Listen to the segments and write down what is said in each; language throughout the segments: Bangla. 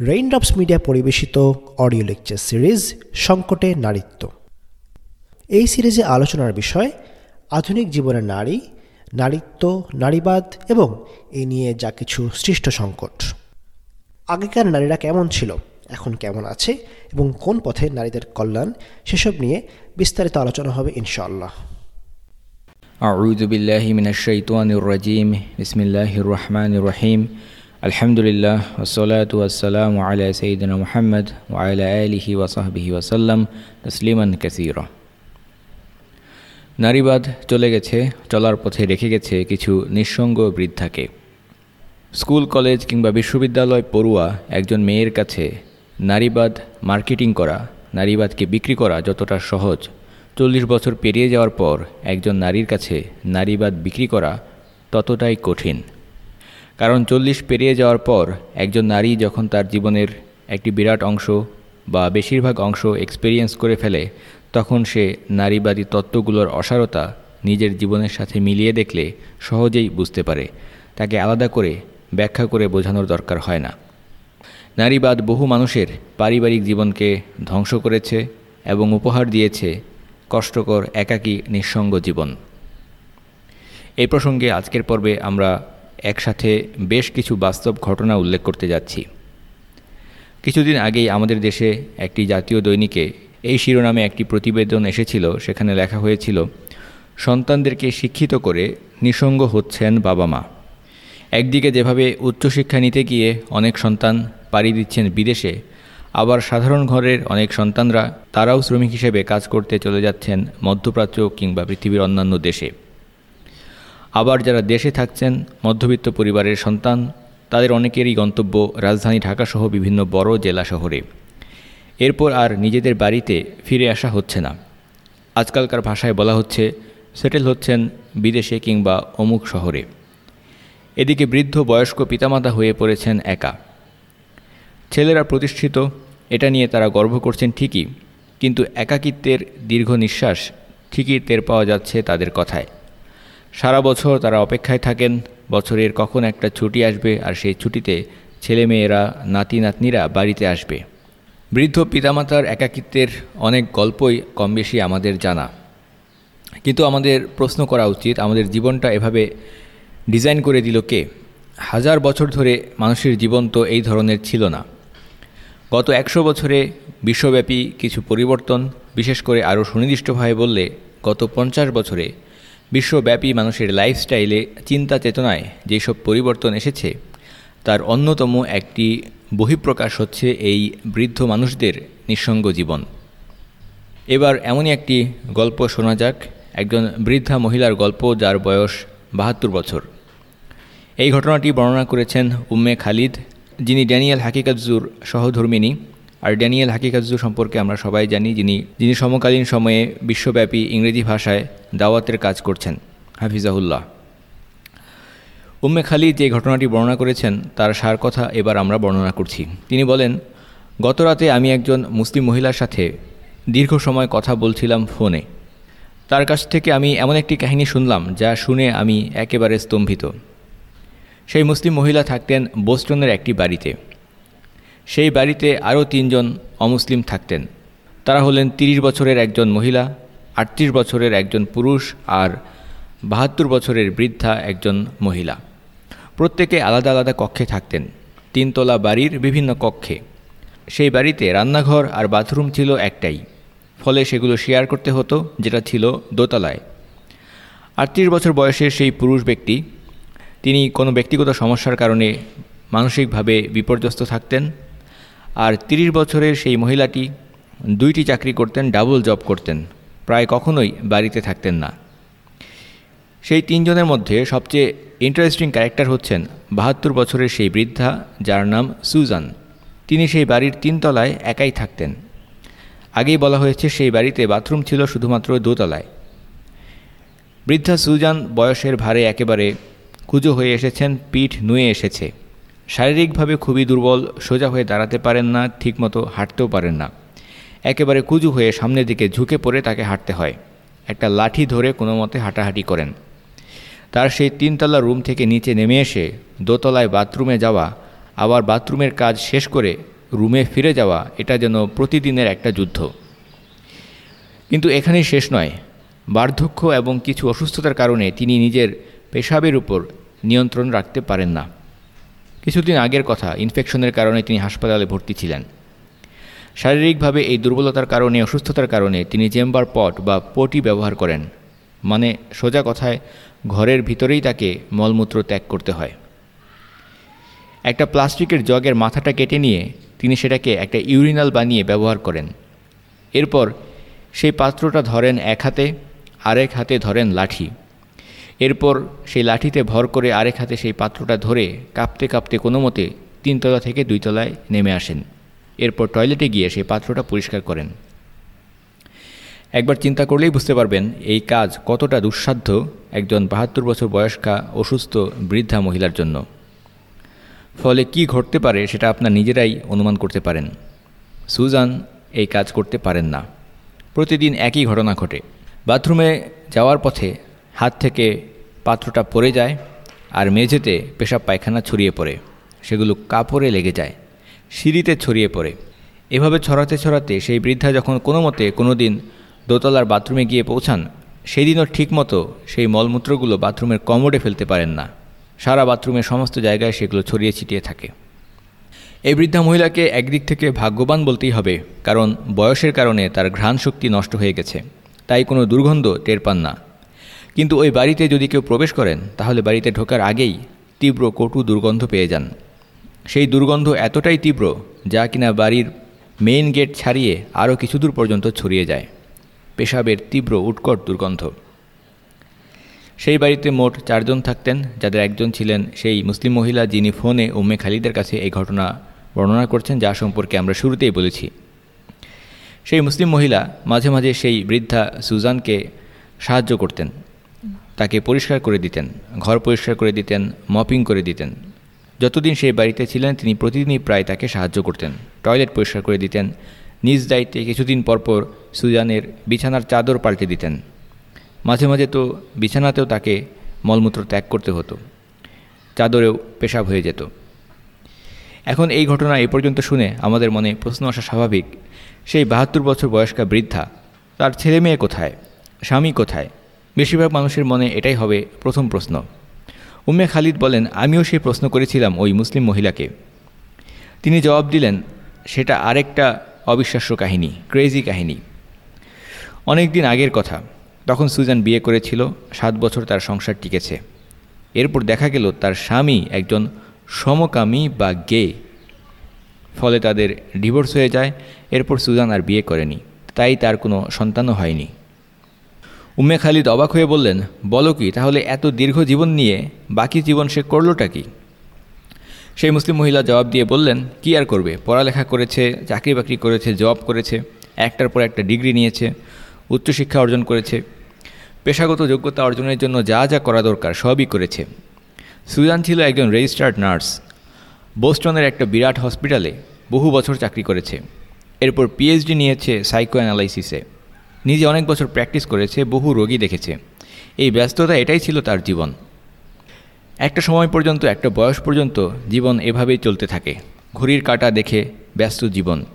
রেইনড্রপস মিডিয়া পরিবেশিত অডিও লেকচার সিরিজ সংকটে নারীত্ব এই সিরিজে আলোচনার বিষয় আধুনিক জীবনের নারী নারীত্ব নারীবাদ এবং এ নিয়ে যা কিছু সৃষ্ট সংকট আগেকার নারীরা কেমন ছিল এখন কেমন আছে এবং কোন পথে নারীদের কল্যাণ সেসব নিয়ে বিস্তারিত আলোচনা হবে ইনশাআল্লাহ أعوذ بالله من الشيطان الرجيم بسم الله الرحمن الرحيم আলহামদুলিল্লাহ ওসলাত ওয়াসালাম আলা সঈদিন মোহাম্মদ ওয়ালা আলহি ওয়াসাহবিহি ওয়াসাল্লাম তসলিমান কাসির নারীবাদ চলে গেছে, চলার পথে রেখে গেছে কিছু নিঃসঙ্গ বৃদ্ধাকে। স্কুল, কলেজ কিংবা বিশ্ববিদ্যালয় পড়ুয়া একজন মেয়ের কাছে নারীবাদ মার্কেটিং করা, নারীবাদকে বিক্রি করা যতটা সহজ। চল্লিশ বছর পেরিয়ে যাওয়ার পর একজন নারীর কাছে নারীবাদ বিক্রি করা ততটাই কঠিন। কারণ চল্লিশ পেরিয়ে যাওয়ার পর একজন নারী যখন তার জীবনের একটি বিরাট অংশ বা বেশিরভাগ অংশ এক্সপেরিয়েন্স করে ফেলে, তখন সে নারীবাদী তত্ত্বগুলোর অসারতা নিজের জীবনের সাথে মিলিয়ে দেখলে সহজেই বুঝতে পারে। তাকে আলাদা করে ব্যাখ্যা করে বোঝানোর দরকার হয় না। নারীবাদ বহু মানুষের পারিবারিক জীবনকে ধ্বংস করেছে এবং উপহার দিয়েছে কষ্টকর, একাকী, নিঃসঙ্গ জীবন। এই প্রসঙ্গে আজকের পর্বে আমরা একসাথে বেশ কিছু বাস্তব ঘটনা উল্লেখ করতে যাচ্ছি। কিছুদিন আগেই আমাদের দেশে একটি জাতীয় দৈনিকে এই শিরোনামে একটি প্রতিবেদন এসেছিল, সেখানে লেখা হয়েছিল, সন্তানদেরকে শিক্ষিত করে নিঃসঙ্গ হচ্ছেন বাবা মা। একদিকে যেভাবে উচ্চশিক্ষা নিতে গিয়ে অনেক সন্তান পাড়ি দিচ্ছেন বিদেশে, আবার সাধারণ ঘরের অনেক সন্তানরা তারাও শ্রমিক হিসেবে কাজ করতে চলে যাচ্ছেন মধ্যপ্রাচ্য কিংবা পৃথিবীর অন্যান্য দেশে। আবার যারা দেশে থাকছেন, মধ্যবিত্ত পরিবারের সন্তান, তাদের অনেকেরই গন্তব্য রাজধানী ঢাকাসহ বিভিন্ন বড় জেলা শহরে। এরপর আর নিজেদের বাড়িতে ফিরে আসা হচ্ছে না। আজকালকার ভাষায় বলা হচ্ছে, সেটেল হচ্ছেন বিদেশে কিংবা অমুক শহরে। এদিকে বৃদ্ধ বয়স্ক পিতামাতা হয়ে পড়েছেন একা। ছেলেরা প্রতিষ্ঠিত, এটা নিয়ে তারা গর্ব করছেন ঠিকই, কিন্তু একাকিত্বের দীর্ঘ নিঃশ্বাস ঠিকই টের পাওয়া যাচ্ছে তাদের কথায়। সারা বছর তারা অপেক্ষায় থাকেন, বছরের কখন একটা ছুটি আসবে আর সেই ছুটিতে ছেলেমেয়েরা নাতি নাতনিরা বাড়িতে আসবে। বৃদ্ধ পিতামাতার একাকিত্বের অনেক গল্পই কম বেশি আমাদের জানা। কিন্তু আমাদের প্রশ্ন করা উচিত, আমাদের জীবনটা এভাবে ডিজাইন করে দিল কে? হাজার বছর ধরে মানুষের জীবন তো এই ধরনের ছিল না। গত একশো বছরে বিশ্বব্যাপী কিছু পরিবর্তন, বিশেষ করে আরও সুনির্দিষ্টভাবে বললে গত পঞ্চাশ বছরে বিশ্বব্যাপী মানুষের লাইফস্টাইলে চিন্তা চেতনায় যেসব পরিবর্তন এসেছে, তার অন্যতম একটি বহিঃপ্রকাশ হচ্ছে এই বৃদ্ধ মানুষদের নিঃসঙ্গ জীবন। এবার এমনই একটি গল্প শোনা যাক, একজন বৃদ্ধা মহিলার গল্প যার বয়স বাহাত্তর বছর। এই ঘটনাটি বর্ণনা করেছেন উম্মে খালিদ, যিনি ড্যানিয়েল হাকিকাজুর সহধর্মিনী আর ড্যানিয়েল হাকিকাজু সম্পর্কে আমরা সবাই জানি, যিনি যিনি সমকালীন সময়ে বিশ্বব্যাপী ইংরেজি ভাষায় দাওয়াতের কাজ করছেন, হাফিজাহুল্লাহ। উম্মে খালিদ যে ঘটনাটি বর্ণনা করেছেন, তার সার কথা এবার আমরা বর্ণনা করছি। তিনি বলেন, গতরাতে আমি একজন মুসলিম মহিলার সাথে দীর্ঘ সময় কথা বলছিলাম ফোনে। তার কাছ থেকে আমি এমন একটি কাহিনী শুনলাম, যা শুনে আমি একেবারে স্তম্ভিত। সেই মুসলিম মহিলা থাকতেন বোস্টনের একটি বাড়িতে। সেই বাড়িতে আরও তিনজন অমুসলিম থাকতেন। তারা হলেন ৩০ বছরের একজন মহিলা, আটত্রিশ বছরের একজন পুরুষ আর বাহাত্তর বছরের বৃদ্ধা একজন মহিলা। প্রত্যেকে আলাদা আলাদা কক্ষে থাকতেন, তিনতলা বাড়ির বিভিন্ন কক্ষে। সেই বাড়িতে রান্নাঘর আর বাথরুম ছিল একটাই, ফলে সেগুলো শেয়ার করতে হতো, যেটা ছিল দোতলায়। আটত্রিশ বছর বয়সের সেই পুরুষ ব্যক্তি, তিনি কোনো ব্যক্তিগত সমস্যার কারণে মানসিকভাবে বিপর্যস্ত থাকতেন আর ৩০ বছরের সেই মহিলাটি দুইটি চাকরি করতেন, ডাবল জব করতেন, প্রায় কখনোই বাড়িতে থাকতেন না। সেই তিনজনের মধ্যে সবচেয়ে ইন্টারেস্টিং ক্যারেক্টার হচ্ছেন বাহাত্তর বছরের সেই বৃদ্ধা, যার নাম সুজান। তিনি সেই বাড়ির তিনতলায় একাই থাকতেন। আগেই বলা হয়েছে সেই বাড়িতে বাথরুম ছিল শুধুমাত্র দোতলায়। বৃদ্ধা সুজান বয়সের ভারে একেবারে কুজো হয়ে এসেছেন, পিঠ নুয়ে এসেছে। শারীরিকভাবে খুবই দুর্বল, সোজা হয়ে দাঁড়াতে পারেন না, ঠিকমতো হাঁটতেও পারেন না। একেবারে কুজু হয়ে সামনের দিকে ঝুঁকে পড়ে তাকে হাঁটতে হয়। একটা লাঠি ধরে কোনো মতে হাঁটাহাঁটি করেন। তার সেই তিনতলা রুম থেকে নিচে নেমে এসে দোতলায় বাথরুমে যাওয়া, আবার বাথরুমের কাজ শেষ করে রুমে ফিরে যাওয়া, এটা যেন প্রতিদিনের একটা যুদ্ধ। কিন্তু এখানেই শেষ নয়। বার্ধক্য এবং কিছু অসুস্থতার কারণে তিনি নিজের পেশাবের উপর নিয়ন্ত্রণ রাখতে পারেন না। কিছুদিন আগের কথা ইনফেকশনের কারণে তিনি হাসপাতালে ভর্তি ছিলেন। শারীরিকভাবে এই দুর্বলতার কারণে, অসুস্থতার কারণে তিনি চেম্বার পট বা পটি ব্যবহার করেন। মানে সোজা কথায়, ঘরের ভিতরেই তাকে মলমূত্র ত্যাগ করতে হয়। একটা প্লাস্টিকের জগের মাথাটা কেটে নিয়ে তিনি সেটাকে একটা ইউরিনাল বানিয়ে ব্যবহার করেন। এরপর সেই পাত্রটা ধরেন এক হাতে, আরেক হাতে ধরেন লাঠি। এরপর সেই লাঠিতে ভর করে আরেক হাতে সেই পাত্রটা ধরে কাঁপতে কাঁপতে কোনো মতে তিনতলা থেকে দুইতলায় নেমে আসেন। এরপর টয়লেটে গিয়ে সেই পাত্রটা পরিষ্কার করেন। একবার চিন্তা করলেই বুঝতে পারবেন এই কাজ কতটা দুঃসাধ্য একজন বাহাত্তর বছর বয়স্কা, অসুস্থ, বৃদ্ধা মহিলার জন্য। ফলে কি ঘটতে পারে সেটা আপনার নিজেরাই অনুমান করতে পারেন। সুজান এই কাজ করতে পারেন না। প্রতিদিন একই ঘটনা ঘটে। বাথরুমে যাওয়ার পথে হাত থেকে পাত্রটা পড়ে যায় আর মেঝেতে পেশাব পায়খানা ছড়িয়ে পড়ে। সেগুলো কাপড়ে লেগে যায়, সিঁড়িতে ছড়িয়ে পড়ে। এভাবে ছড়াতে ছড়াতে সেই বৃদ্ধা যখন কোনো মতে কোনো দিন দোতলার বাথরুমে গিয়ে পৌঁছান সেই দিনও ঠিকমতো সেই মলমূত্রগুলো বাথরুমের কমোডে ফেলতে পারেন না। সারা বাথরুমের সমস্ত জায়গায় সেগুলো ছড়িয়ে ছিটিয়ে থাকে। এই বৃদ্ধা মহিলাকে একদিক থেকে ভাগ্যবান বলতেই হবে, কারণ বয়সের কারণে তার ঘ্রাণ শক্তি নষ্ট হয়ে গেছে। তাই কোনো দুর্গন্ধ টের পান না। কিন্তু ওই বাড়িতে যদি কেউ প্রবেশ করেন, তাহলে বাড়িতে ঢোকার আগেই তীব্র কটু দুর্গন্ধ পেয়ে যান। সেই দুর্গন্ধ এতটাই তীব্র যা কিনা বাড়ির মেইন গেট ছাড়িয়ে আরও কিছু দূর পর্যন্ত ছড়িয়ে যায়। পেশাবের তীব্র উৎকট দুর্গন্ধ। সেই বাড়িতে মোট চারজন থাকতেন, যাদের একজন ছিলেন সেই মুসলিম মহিলা যিনি ফোনে উম্মে খালিদের কাছে এই ঘটনা বর্ণনা করছেন, যা সম্পর্কে আমরা শুরুতেই বলেছি। সেই মুসলিম মহিলা মাঝে মাঝে সেই বৃদ্ধা সুজানকে সাহায্য করতেন। তাকে পরিষ্কার করে দিতেন, ঘর পরিষ্কার করে দিতেন মপিং করে দিতেন। যতদিন সেই বাড়িতে ছিলেন, তিনি প্রতিদিনই প্রায় তাকে সাহায্য করতেন। টয়লেট পরিষ্কার করে দিতেন, নিজ দায়িত্বে কিছুদিন পরপর সুজানের বিছানার চাদর পাল্টে দিতেন। মাঝে মাঝে তো বিছানাতেও তাকে মলমূত্র ত্যাগ করতে হতো। চাদরেও পেশাব হয়ে যেত। এখন এই ঘটনা এ পর্যন্ত শুনে আমাদের মনে প্রশ্ন আসা স্বাভাবিক, সেই বাহাত্তর বছর বয়স্কা বৃদ্ধা, তার ছেলে মেয়ে কোথায়, স্বামী কোথায়? বেশিরভাগ মানুষের মনে এটাই হবে প্রথম প্রশ্ন। উম্মে খালিদ বলেন, আমিও সেই প্রশ্ন করেছিলাম ওই মুসলিম মহিলাকে। তিনি জবাব দিলেন, সেটা আরেকটা অবিশ্বাস্য কাহিনী ক্রেজি কাহিনী। অনেক দিন আগের কথা, তখন সুজান বিয়ে করেছিল, সাত বছর তার সংসার টিকেছে। এরপর দেখা গেল তার স্বামী একজন সমকামী বা গে। ফলে তাদের ডিভোর্স হয়ে যায়, এরপর সুজান আর বিয়ে করেনি। তাই তার কোনো সন্তানও হয়নি। উম্মে খালিদ অবাক হয়ে বললেন, বলো কি, তাহলে এত দীর্ঘ জীবন নিয়ে বাকি জীবন সে করলোটা কি? সেই মুসলিম মহিলা জবাব দিয়ে বললেন, কি আর করবে? পড়ালেখা করেছে, চাকরি বাকরি করেছে, জব করেছে, একটার পর একটা ডিগ্রি নিয়েছে, উচ্চশিক্ষা অর্জন করেছে, পেশাগত যোগ্যতা অর্জনের জন্য যা যা করা দরকার সবই করেছে। সুজান ছিল একজন রেজিস্টার্ড নার্স। বোস্টনের একটা বিরাট হসপিটালে বহু বছর চাকরি করেছে। এরপর পিএইচডি নিয়েছে সাইকো অ্যানালাইসিসে নিজে অনেক বছর প্র্যাকটিস করেছে, বহু রোগী দেখেছে। এই ব্যস্ততা এটাই ছিল তার জীবন। একটা সময় পর্যন্ত, একটা বয়স পর্যন্ত জীবন এভাবেই চলতে থাকে। ঘড়ির কাটা দেখে ব্যস্ত জীবন।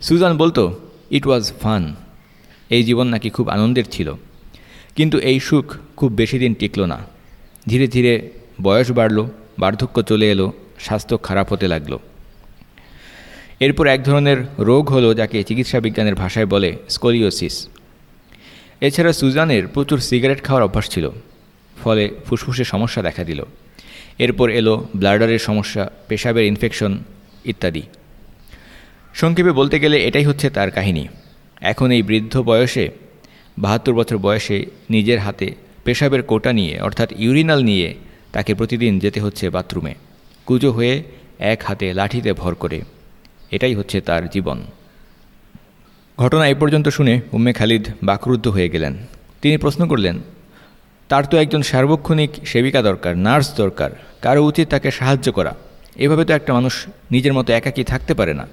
সুজান বলতো ইট ওয়াজ ফান এই জীবন নাকি খুব আনন্দের ছিল। কিন্তু এই সুখ খুব বেশি দিন টিকল না। ধীরে ধীরে বয়স বাড়ল, বার্ধক্য চলে এলো, স্বাস্থ্য খারাপ হতে লাগল। এরপর এক ধরনের রোগ হলো যাকে চিকিৎসা বিজ্ঞানের ভাষায় বলে স্কোলিওসিস। এছাড়া সুজানের প্রচুর সিগারেট খাওয়ার অভ্যাস ছিল, ফলে ফুসফুসে সমস্যা দেখা দিল। এরপর এলো ব্লাডারের সমস্যা, পেশাবের ইনফেকশন ইত্যাদি। সংক্ষেপে বলতে গেলে এটাই হচ্ছে তার কাহিনী। এখন এই বৃদ্ধ বয়সে, বাহাত্তর বছর বয়সে নিজের হাতে পেশাবের কোটা নিয়ে, অর্থাৎ ইউরিনাল নিয়ে তাকে প্রতিদিন যেতে হচ্ছে বাথরুমে। কুজো হয়ে এক হাতে লাঠিতে ভর করে। এটাই হচ্ছে তার জীবন। ঘটনা এ পর্যন্ত শুনে উম্মে খালিদ বাকরুদ্ধ হয়ে গেলেন। তিনি প্রশ্ন করলেন, তার তো একজন সার্বক্ষণিক সেবিকা দরকার, নার্স দরকার, কারও উচিত তাকে সাহায্য করা। এভাবে তো একটা মানুষ নিজের মতো একাকী থাকতে পারে না।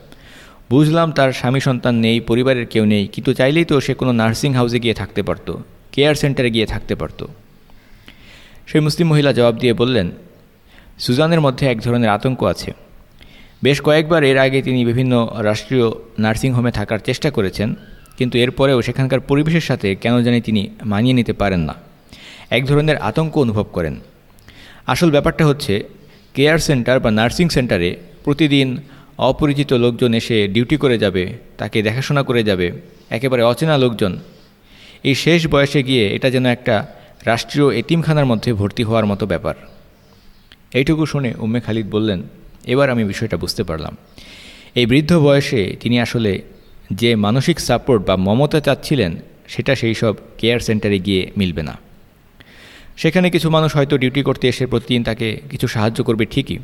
বুঝলাম তার স্বামী সন্তান নেই, পরিবারের কেউ নেই, কিন্তু চাইলেই তো সে কোনো নার্সিং হাউসে গিয়ে থাকতে পারত, কেয়ার সেন্টারে গিয়ে থাকতে পারত। সেই মুসলিম মহিলা জবাব দিয়ে বললেন, সুজানের মধ্যে এক ধরনের আতঙ্ক আছে। বেশ কয়েকবার এর আগে তিনি বিভিন্ন রাষ্ট্রীয় নার্সিংহোমে থাকার চেষ্টা করেছেন, কিন্তু এরপরেও সেখানকার পরিবেশের সাথে কেন জানি তিনি মানিয়ে নিতে পারেন না। এক ধরনের আতঙ্ক অনুভব করেন। আসল ব্যাপারটা হচ্ছে, কেয়ার সেন্টার বা নার্সিং সেন্টারে প্রতিদিন অপরিচিত লোকজন এসে ডিউটি করে যাবে, তাকে দেখাশোনা করে যাবে, একেবারে অচেনা লোকজন। এই শেষ বয়সে গিয়ে এটা যেন একটা রাষ্ট্রীয় এতিমখানার মধ্যে ভর্তি হওয়ার মতো ব্যাপার। এইটুকু শুনে উম্মে খালিদ বললেন এবার আমি বিষয়টা বুঝতে পারলাম। এই বৃদ্ধ বয়সে তিনি আসলে যে মানসিক সাপোর্ট বা মমতা চাচ্ছিলেন, সেটা সেই সব কেয়ার সেন্টারে গিয়ে মিলবে না। সেখানে কিছু মানুষ হয়তো ডিউটি করতে এসে প্রতিদিন তাকে কিছু সাহায্য করবে ঠিকই,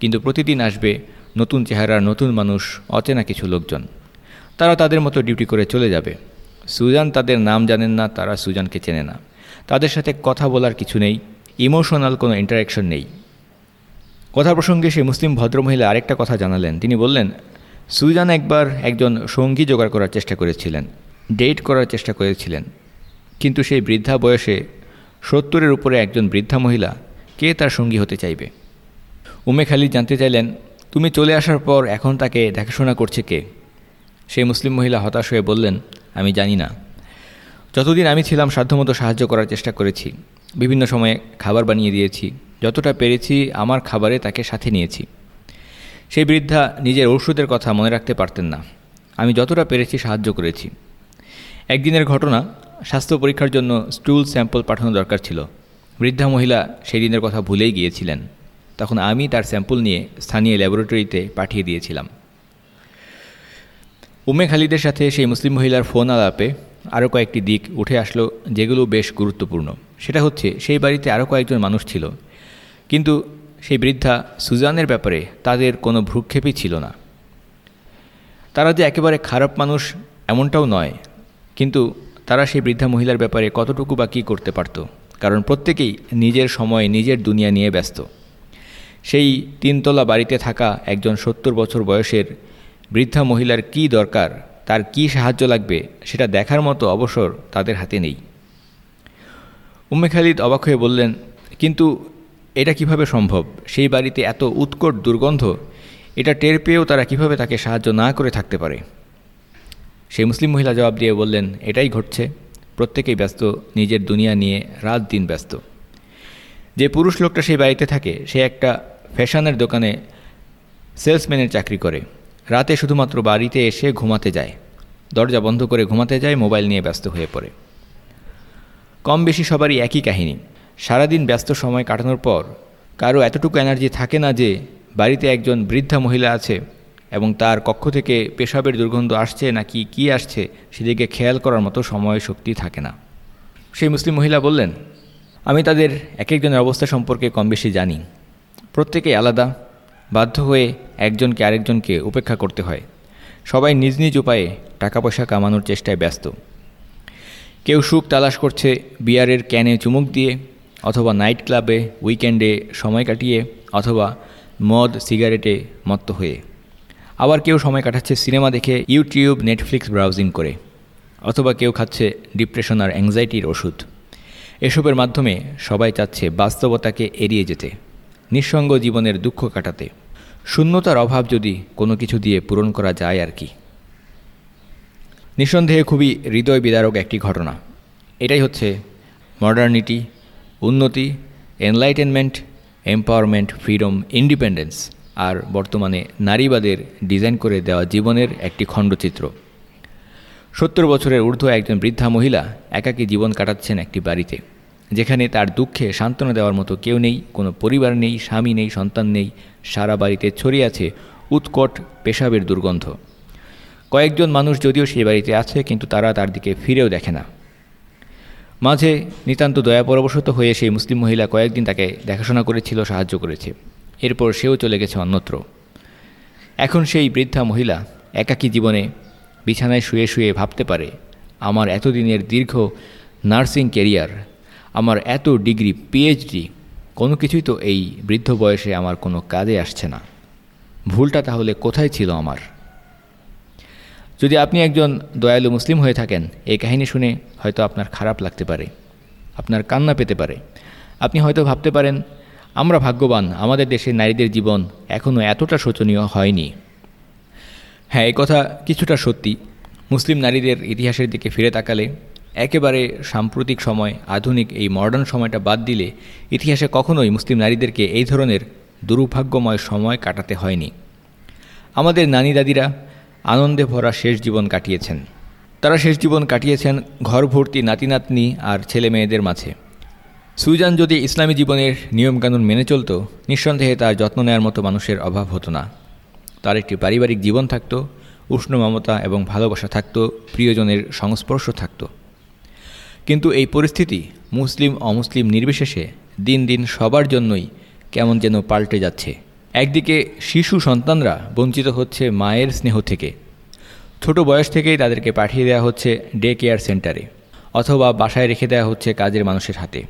কিন্তু প্রতিদিন আসবে নতুন চেহারার নতুন মানুষ, অচেনা কিছু লোকজন। তারা তাদের মতো ডিউটি করে চলে যাবে। সুজান তাদের নাম জানেন না, তারা সুজানকে চেনে না। তাদের সাথে কথা বলার কিছু নেই ইমোশনাল কোনো ইন্টারাকশন নেই। কথা প্রসঙ্গে সেই মুসলিম ভদ্রমহিলা আরেকটা কথা জানালেন। তিনি বললেন সুজান একবার একজন সঙ্গী জোগাড় করার চেষ্টা করেছিলেন, ডেট করার চেষ্টা করেছিলেন। কিন্তু সেই বৃদ্ধা বয়সে সত্তরের উপরে একজন বৃদ্ধা মহিলা কে তার সঙ্গী হতে চাইবে? উমে খালিদ জানতে চাইলেন, তুমি চলে আসার পর এখন তাকে দেখাশোনা করছে কে? সেই মুসলিম মহিলা হতাশ হয়ে বললেন, আমি জানি না। যতদিন আমি ছিলাম সাধ্যমতো সাহায্য করার চেষ্টা করেছি। বিভিন্ন সময়ে খাবার বানিয়ে দিয়েছি। যতটা পেরেছি আমার খাবারে তাকে সাথে নিয়েছি। সেই বৃদ্ধা নিজের ওষুধের কথা মনে রাখতে পারতেন না। আমি যতটা পেরেছি সাহায্য করেছি। একদিনের ঘটনা, স্বাস্থ্য পরীক্ষার জন্য স্টুল স্যাম্পল পাঠানো দরকার ছিল। বৃদ্ধা মহিলা সেই দিনের কথা ভুলেই গিয়েছিলেন। তখন আমি তার স্যাম্পল নিয়ে স্থানীয় ল্যাবরেটরিতে পাঠিয়ে দিয়েছিলাম। উমে খালিদের সাথে সেই মুসলিম মহিলার ফোন আলাপে আরও কয়েকটি দিক উঠে আসলো যেগুলো বেশ গুরুত্বপূর্ণ। সেটা হচ্ছে, সেই বাড়িতে আরও কয়েকজন মানুষ ছিল। কিন্তু সেই বৃদ্ধা সুজানের ব্যাপারে তাদের কোনো ভ্রুক্ষেপই ছিল না। তারা যে একেবারে খারাপ মানুষ এমনটাও নয়, কিন্তু তারা সেই বৃদ্ধা মহিলার ব্যাপারে কতটুকু বা কী করতে পারত, কারণ প্রত্যেকেই নিজের সময়, নিজের দুনিয়া নিয়ে ব্যস্ত। সেই তিনতলা বাড়িতে থাকা একজন সত্তর বছর বয়সের বৃদ্ধা মহিলার কি দরকার, তার কি সাহায্য লাগবে, সেটা দেখার মতো অবসর তাদের হাতে নেই। উম্মে খালিদ অবাক হয়ে বললেন, কিন্তু এটা কীভাবে সম্ভব? সেই বাড়িতে এত উৎকট দুর্গন্ধ, এটা টের পেয়েও তারা কীভাবে তাকে সাহায্য না করে থাকতে পারে? সেই মুসলিম মহিলা জবাব দিয়ে বললেন, এটাই ঘটছে। প্রত্যেকেই ব্যস্ত, নিজের দুনিয়া নিয়ে রাত দিন ব্যস্ত। যে পুরুষ লোকটা সেই বাড়িতে থাকে, সে একটা ফ্যাশনের দোকানে সেলসম্যানের চাকরি করে। রাতে শুধুমাত্র বাড়িতে এসে ঘুমাতে যায়। দরজা বন্ধ করে ঘুমাতে যায়, মোবাইল নিয়ে ব্যস্ত হয়ে পড়ে। কম বেশি সবারই একই কাহিনী। সারাদিন ব্যস্ত সময় কাটানোর পর কারও এতটুকু এনার্জি থাকে না যে বাড়িতে একজন বৃদ্ধা মহিলা আছে এবং তার কক্ষ থেকে পেশাবের দুর্গন্ধ আসছে নাকি কি আসছে সেদিকে খেয়াল করার মতো সময় শক্তি থাকে না। সেই মুসলিম মহিলা বললেন, আমি তাদের এক একজনের অবস্থা সম্পর্কে কম বেশি জানি। প্রত্যেকেই আলাদা, বাধ্য হয়ে একজনকে আরেকজনকে উপেক্ষা করতে হয়। সবাই নিজ নিজ উপায়ে টাকা পয়সা কামানোর চেষ্টায় ব্যস্ত। কেউ সুখ তালাশ করছে, বিয়ারের ক্যানে চুমুক দিয়ে অথবা নাইট ক্লাবে, উইকেন্ডে সময় কাটিয়ে অথবা মদ, সিগারেটে মত্ত হয়ে। আবার কেউ সময় কাটাচ্ছে সিনেমা দেখে, ইউটিউব, নেটফ্লিক্স ব্রাউজিং করে। অথবা কেউ খাচ্ছে ডিপ্রেশন আর অ্যাংজাইটির ওষুধ। এসবের মাধ্যমে সবাই চাচ্ছে বাস্তবতাকে এড়িয়ে যেতে, নিঃসঙ্গ জীবনের দুঃখ কাটাতে। শূন্যতার অভাব যদি কোনো কিছু দিয়ে পূরণ করা যায় আর কি। নিঃসন্দেহে খুবই হৃদয় বিদারক একটি ঘটনা। এটাই হচ্ছে মডার্নিটি উন্নতি এনলাইটেনমেন্ট এম্পাওয়ারমেন্ট ফ্রিডম ইন্ডিপেন্ডেন্স আর বর্তমানে নারীবাদের ডিজাইন করে দেওয়া জীবনের একটি খণ্ডচিত্র। সত্তর বছরের ঊর্ধ্ব একজন বৃদ্ধা মহিলা একাকী জীবন কাটাচ্ছেন একটি বাড়িতে, যেখানে তার দুঃখে সান্ত্বনা দেওয়ার মতো কেউ নেই, কোনো পরিবার নেই, স্বামী নেই, সন্তান নেই, সারা বাড়িতে ছড়িয়ে আছে উৎকট পেশাবের দুর্গন্ধ। কয়েকজন মানুষ যদিও সেই বাড়িতে আছে, কিন্তু তারা তার দিকে ফিরেও দেখে না। মাঝে নিতান্ত দয়া পরবশত হয়ে সেই মুসলিম মহিলা কয়েকদিন তাকে দেখাশোনা করেছিল, সাহায্য করেছে। এরপর সেও চলে গেছে অন্যত্র। এখন সেই বৃদ্ধা মহিলা একাকী জীবনে বিছানায় শুয়ে শুয়ে ভাবতে পারে, আমার এতদিনের দীর্ঘ নার্সিং কেরিয়ার আমার এত ডিগ্রি পিএইচডি, কোনো কিছুই তো এই বৃদ্ধ বয়সে আমার কোনো কাজে আসছে না। ভুলটা তাহলে কোথায় ছিল আমার? যদি আপনি একজন দয়ালু মুসলিম হয়ে থাকেন, এই কাহিনী শুনে হয়তো আপনার খারাপ লাগতে পারে, আপনার কান্না পেতে পারে। আপনি হয়তো ভাবতে পারেন, আমরা ভাগ্যবান, আমাদের দেশের নারীদের জীবন এখনও এতটা শোচনীয় হয়নি। হ্যাঁ এই কথা কিছুটা সত্যি। মুসলিম নারীদের ইতিহাসের দিকে ফিরে তাকালে, একেবারে সাম্প্রতিক সময়, আধুনিক এই মডার্ন সময়টা বাদ দিলে, ইতিহাসে কখনোই মুসলিম নারীদেরকে এই ধরনের দুর্ভাগ্যময় সময় কাটাতে হয়নি। আমাদের নানি দাদিরা আনন্দে ভরা শেষ জীবন কাটিয়েছেন। তারা শেষ জীবন কাটিয়েছেন ঘর ভর্তি নাতি নাতনি আর ছেলে মেয়েদের মাঝে। সুজান যদি ইসলামী জীবনের নিয়মকানুন মেনে চলত, নিঃসন্দেহে তার যত্ন নেওয়ার মতো মানুষের অভাব হতো না। তার একটি পারিবারিক জীবন থাকত, উষ্ণ মমতা এবং ভালোবাসা থাকত, প্রিয়জনের সংস্পর্শ থাকত। কিন্তু এই পরিস্থিতি মুসলিম অমুসলিম নির্বিশেষে দিন দিন সবার জন্যই কেমন যেন পাল্টে যাচ্ছে। একদিকে শিশু সন্তানরা বঞ্চিত হচ্ছে মায়ের স্নেহ থেকে। ছোট বয়স থেকেই তাদেরকে পাঠিয়ে দেওয়া হচ্ছে ডে কেয়ার সেন্টারে অথবা বাসায় রেখে দেওয়া হচ্ছে কাজের মানুষের হাতে।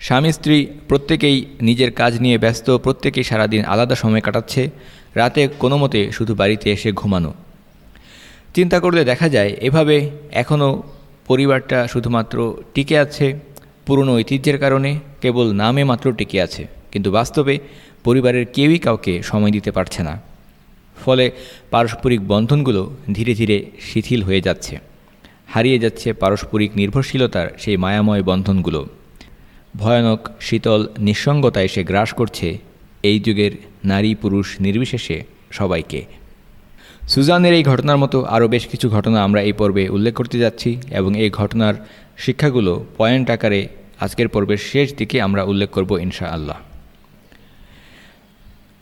স্বামী, স্ত্রী প্রত্যেকেই নিজের কাজ নিয়ে ব্যস্ত, প্রত্যেকেই সারাদিন আলাদা সময় কাটাচ্ছে, রাতে কোনো মতে শুধু বাড়িতে এসে ঘুমানো। চিন্তা করলে দেখা যায়, এভাবে এখনও পরিবারটা শুধুমাত্র টিকে আছে, পুরনো ঐতিহ্যের কারণে কেবল নামে মাত্র টিকে আছে। কিন্তু বাস্তবে পরিবারের কেউই কাউকে সময় দিতে পারছে না। ফলে পারস্পরিক বন্ধনগুলো ধীরে ধীরে শিথিল হয়ে যাচ্ছে। হারিয়ে যাচ্ছে পারস্পরিক নির্ভরশীলতার সেই মায়াময় বন্ধনগুলো। ভয়ানক, শীতল নিঃসঙ্গতা এসে গ্রাস করছে এই যুগের নারী পুরুষ নির্বিশেষে সবাইকে। সুজানের এই ঘটনার মতো আরও বেশ কিছু ঘটনা আমরা এই পর্বে উল্লেখ করতে যাচ্ছি এবং এই ঘটনার শিক্ষাগুলো পয়েন্ট আকারে আজকের পর্বের শেষ দিকে আমরা উল্লেখ করব ইনশা আল্লাহ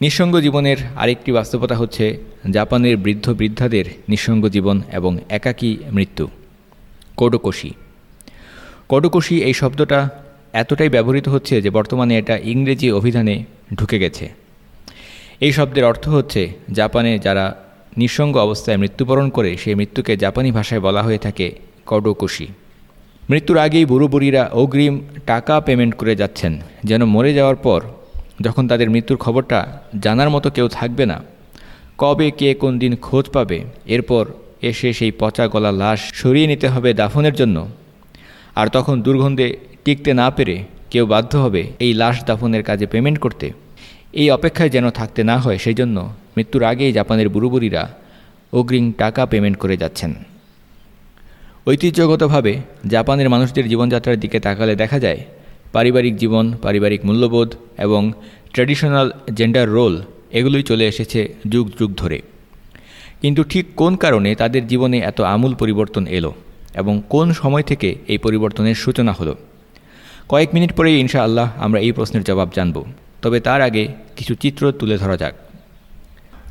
নিঃসঙ্গ জীবনের আরেকটি বাস্তবতা হচ্ছে জাপানের বৃদ্ধ বৃদ্ধাদের নিঃসঙ্গ জীবন এবং একাকী মৃত্যু, কোডোকোশি। কোডোকোশি এই শব্দটা এতটাই ব্যবহৃত হচ্ছে যে বর্তমানে এটা ইংরেজি অভিধানে ঢুকে গেছে। এই শব্দের অর্থ হচ্ছে জাপানে যারা নিঃসঙ্গ অবস্থায় মৃত্যুবরণ করে সেই মৃত্যুকে জাপানি ভাষায় বলা হয়ে থাকে কডোকোশি। মৃত্যুর আগেই বুড়ো বুড়িরা অগ্রিম টাকা পেমেন্ট করে যাচ্ছেন, যেন মরে যাওয়ার পর যখন তাদের মৃত্যুর খবরটা জানার মতো কেউ থাকবে না, কবে কে কোন দিন খোঁজ পাবে, এরপর এসে সেই পচা গলা লাশ সরিয়ে নিতে হবে দাফনের জন্য। আর তখন দুর্গন্ধে টিকতে না পেরে কেউ বাধ্য হবে এই লাশ দাফনের কাজে পেমেন্ট করতে। এই অপেক্ষায় যেন থাকতে না হয় সেই জন্য মৃত্যুর আগেই জাপানের বুড়ুবুড়িরা অগ্রিম টাকা পেমেন্ট করে যাচ্ছেন। ঐতিহ্যগতভাবে জাপানের মানুষদের জীবনযাত্রার দিকে তাকালে দেখা যায় পারিবারিক জীবন, পারিবারিক মূল্যবোধ এবং ট্র্যাডিশনাল জেন্ডার রোল এগুলোই চলে এসেছে যুগ যুগ ধরে। কিন্তু ঠিক কোন কারণে তাদের জীবনে এত আমূল পরিবর্তন এলো এবং কোন সময় থেকে এই পরিবর্তনের সূচনা হলো? কয়েক মিনিট পরেই ইনশা আল্লাহ আমরা এই প্রশ্নের জবাব জানব, তবে তার আগে কিছু চিত্র তুলে ধরা যাক।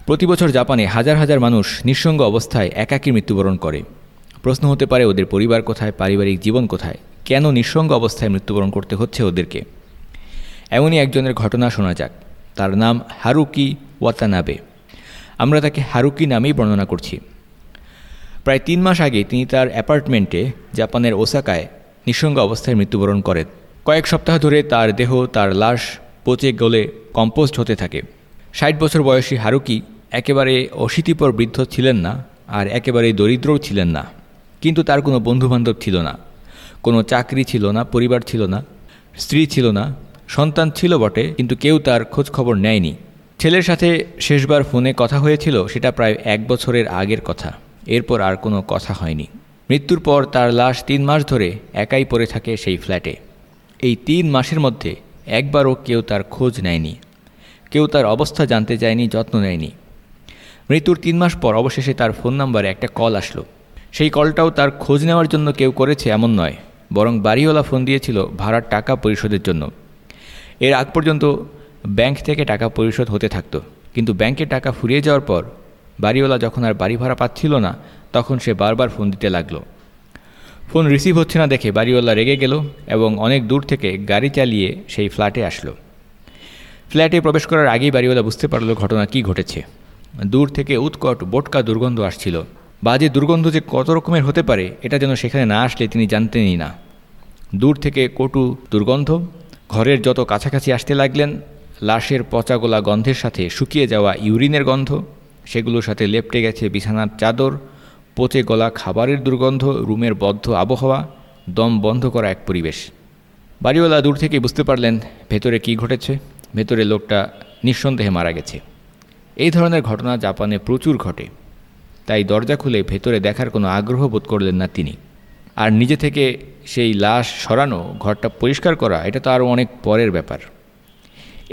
প্রতি বছর জাপানে হাজার হাজার মানুষ নিঃসঙ্গ অবস্থায় একাকী মৃত্যুবরণ করে। প্রশ্ন হতে পারে ওদের পরিবার কোথায়, পারিবারিক জীবন কোথায়? কেন নিঃসঙ্গ অবস্থায় মৃত্যুবরণ করতে হচ্ছে ওদেরকে? এমনই একজনের ঘটনা শোনা যাক। তার নাম হারুকি ওয়াতানাবে। আমরা তাকে হারুকি নামেই বর্ণনা করছি। প্রায় তিন মাস আগে তিনি তার অ্যাপার্টমেন্টে, জাপানের ওসাকায়, নিঃসঙ্গ অবস্থায় মৃত্যুবরণ করেন। কয়েক সপ্তাহ ধরে তার দেহ, তার লাশ পচে গলে কম্পোস্ট হতে থাকে। ষাট বছর বয়সী হারুকি একেবারে অশীতিপর বৃদ্ধ ছিলেন না আর একেবারে দরিদ্রও ছিলেন না। কিন্তু তার কোনো বন্ধুবান্ধব ছিল না। কোনো চাকরি ছিল না, পরিবার ছিল না, স্ত্রী ছিল না, সন্তান ছিল বটে, কিন্তু কেউ তার খোঁজ খবর নেয়নি। ছেলের সাথে শেষবার ফোনে কথা হয়েছিল, সেটা প্রায় এক বছরের আগের কথা। এরপর আর কোনো কথা হয়নি। মৃত্যুর পর তার লাশ তিন মাস ধরে একাই পড়ে থাকে সেই ফ্ল্যাটে। এই তিন মাসের মধ্যে একবারও কেউ তার খোঁজ নেয়নি। কেউ তার অবস্থা জানতে চায়নি, যত্ন নেয়নি। মৃত্যুর তিন মাস পর অবশেষে তার ফোন নাম্বারে একটা কল আসলো। সেই কলটাও তার খোঁজ নেওয়ার জন্য কেউ করেছে এমন নয়। বরং বাড়িওয়ালা ফোন দিয়েছিল ভাড়ার টাকা পরিশোধের জন্য। এর আগ পর্যন্ত ব্যাংক থেকে টাকা পরিশোধ হতে থাকতো। কিন্তু ব্যাংকে টাকা ফুরিয়ে যাওয়ার পর বাড়িওয়ালা যখন আর বাড়ি ভাড়া পাচ্ছিল না, তখন সে বারবার ফোন দিতে লাগল। ফোন রিসিভ হচ্ছে না দেখে বাড়িওয়ালা রেগে গেল এবং অনেক দূর থেকে গাড়ি চালিয়ে সেই ফ্ল্যাটে আসলো। ফ্ল্যাটে প্রবেশ করার আগেই বাড়িওয়ালা বুঝতে পারল ঘটনা কি ঘটেছে। দূর থেকে উৎকট বোটকা দুর্গন্ধ আসছিল। বাজে দুর্গন্ধ যে কত রকমের হতে পারে, এটা যেন সেখানে না আসলে তিনি জানতেনই না। দূর থেকে কটু দুর্গন্ধ, ঘরের যত কাছাকাছি আসতে লাগলেন, লাশের পচাগোলা গন্ধের সাথে শুকিয়ে যাওয়া ইউরিনের গন্ধ, সেগুলোর সাথে লেপটে গেছে বিছানার চাদর, পচে গলা খাবারের দুর্গন্ধ, রুমের বদ্ধ আবহাওয়া, দম বন্ধ করা এক পরিবেশ। বাড়িওয়ালা দূর থেকে বুঝতে পারলেন ভেতরে কি ঘটেছে। ভেতরে লোকটা নিঃসন্দেহে মারা গেছে। এই ধরনের ঘটনা জাপানে প্রচুর ঘটে। তাই দরজা খুলে ভেতরে দেখার কোনো আগ্রহ বোধ করলেন না তিনি। আর নিজে থেকে সেই লাশ সরানো, ঘরটা পরিষ্কার করা, এটা তো আরও অনেক পরের ব্যাপার।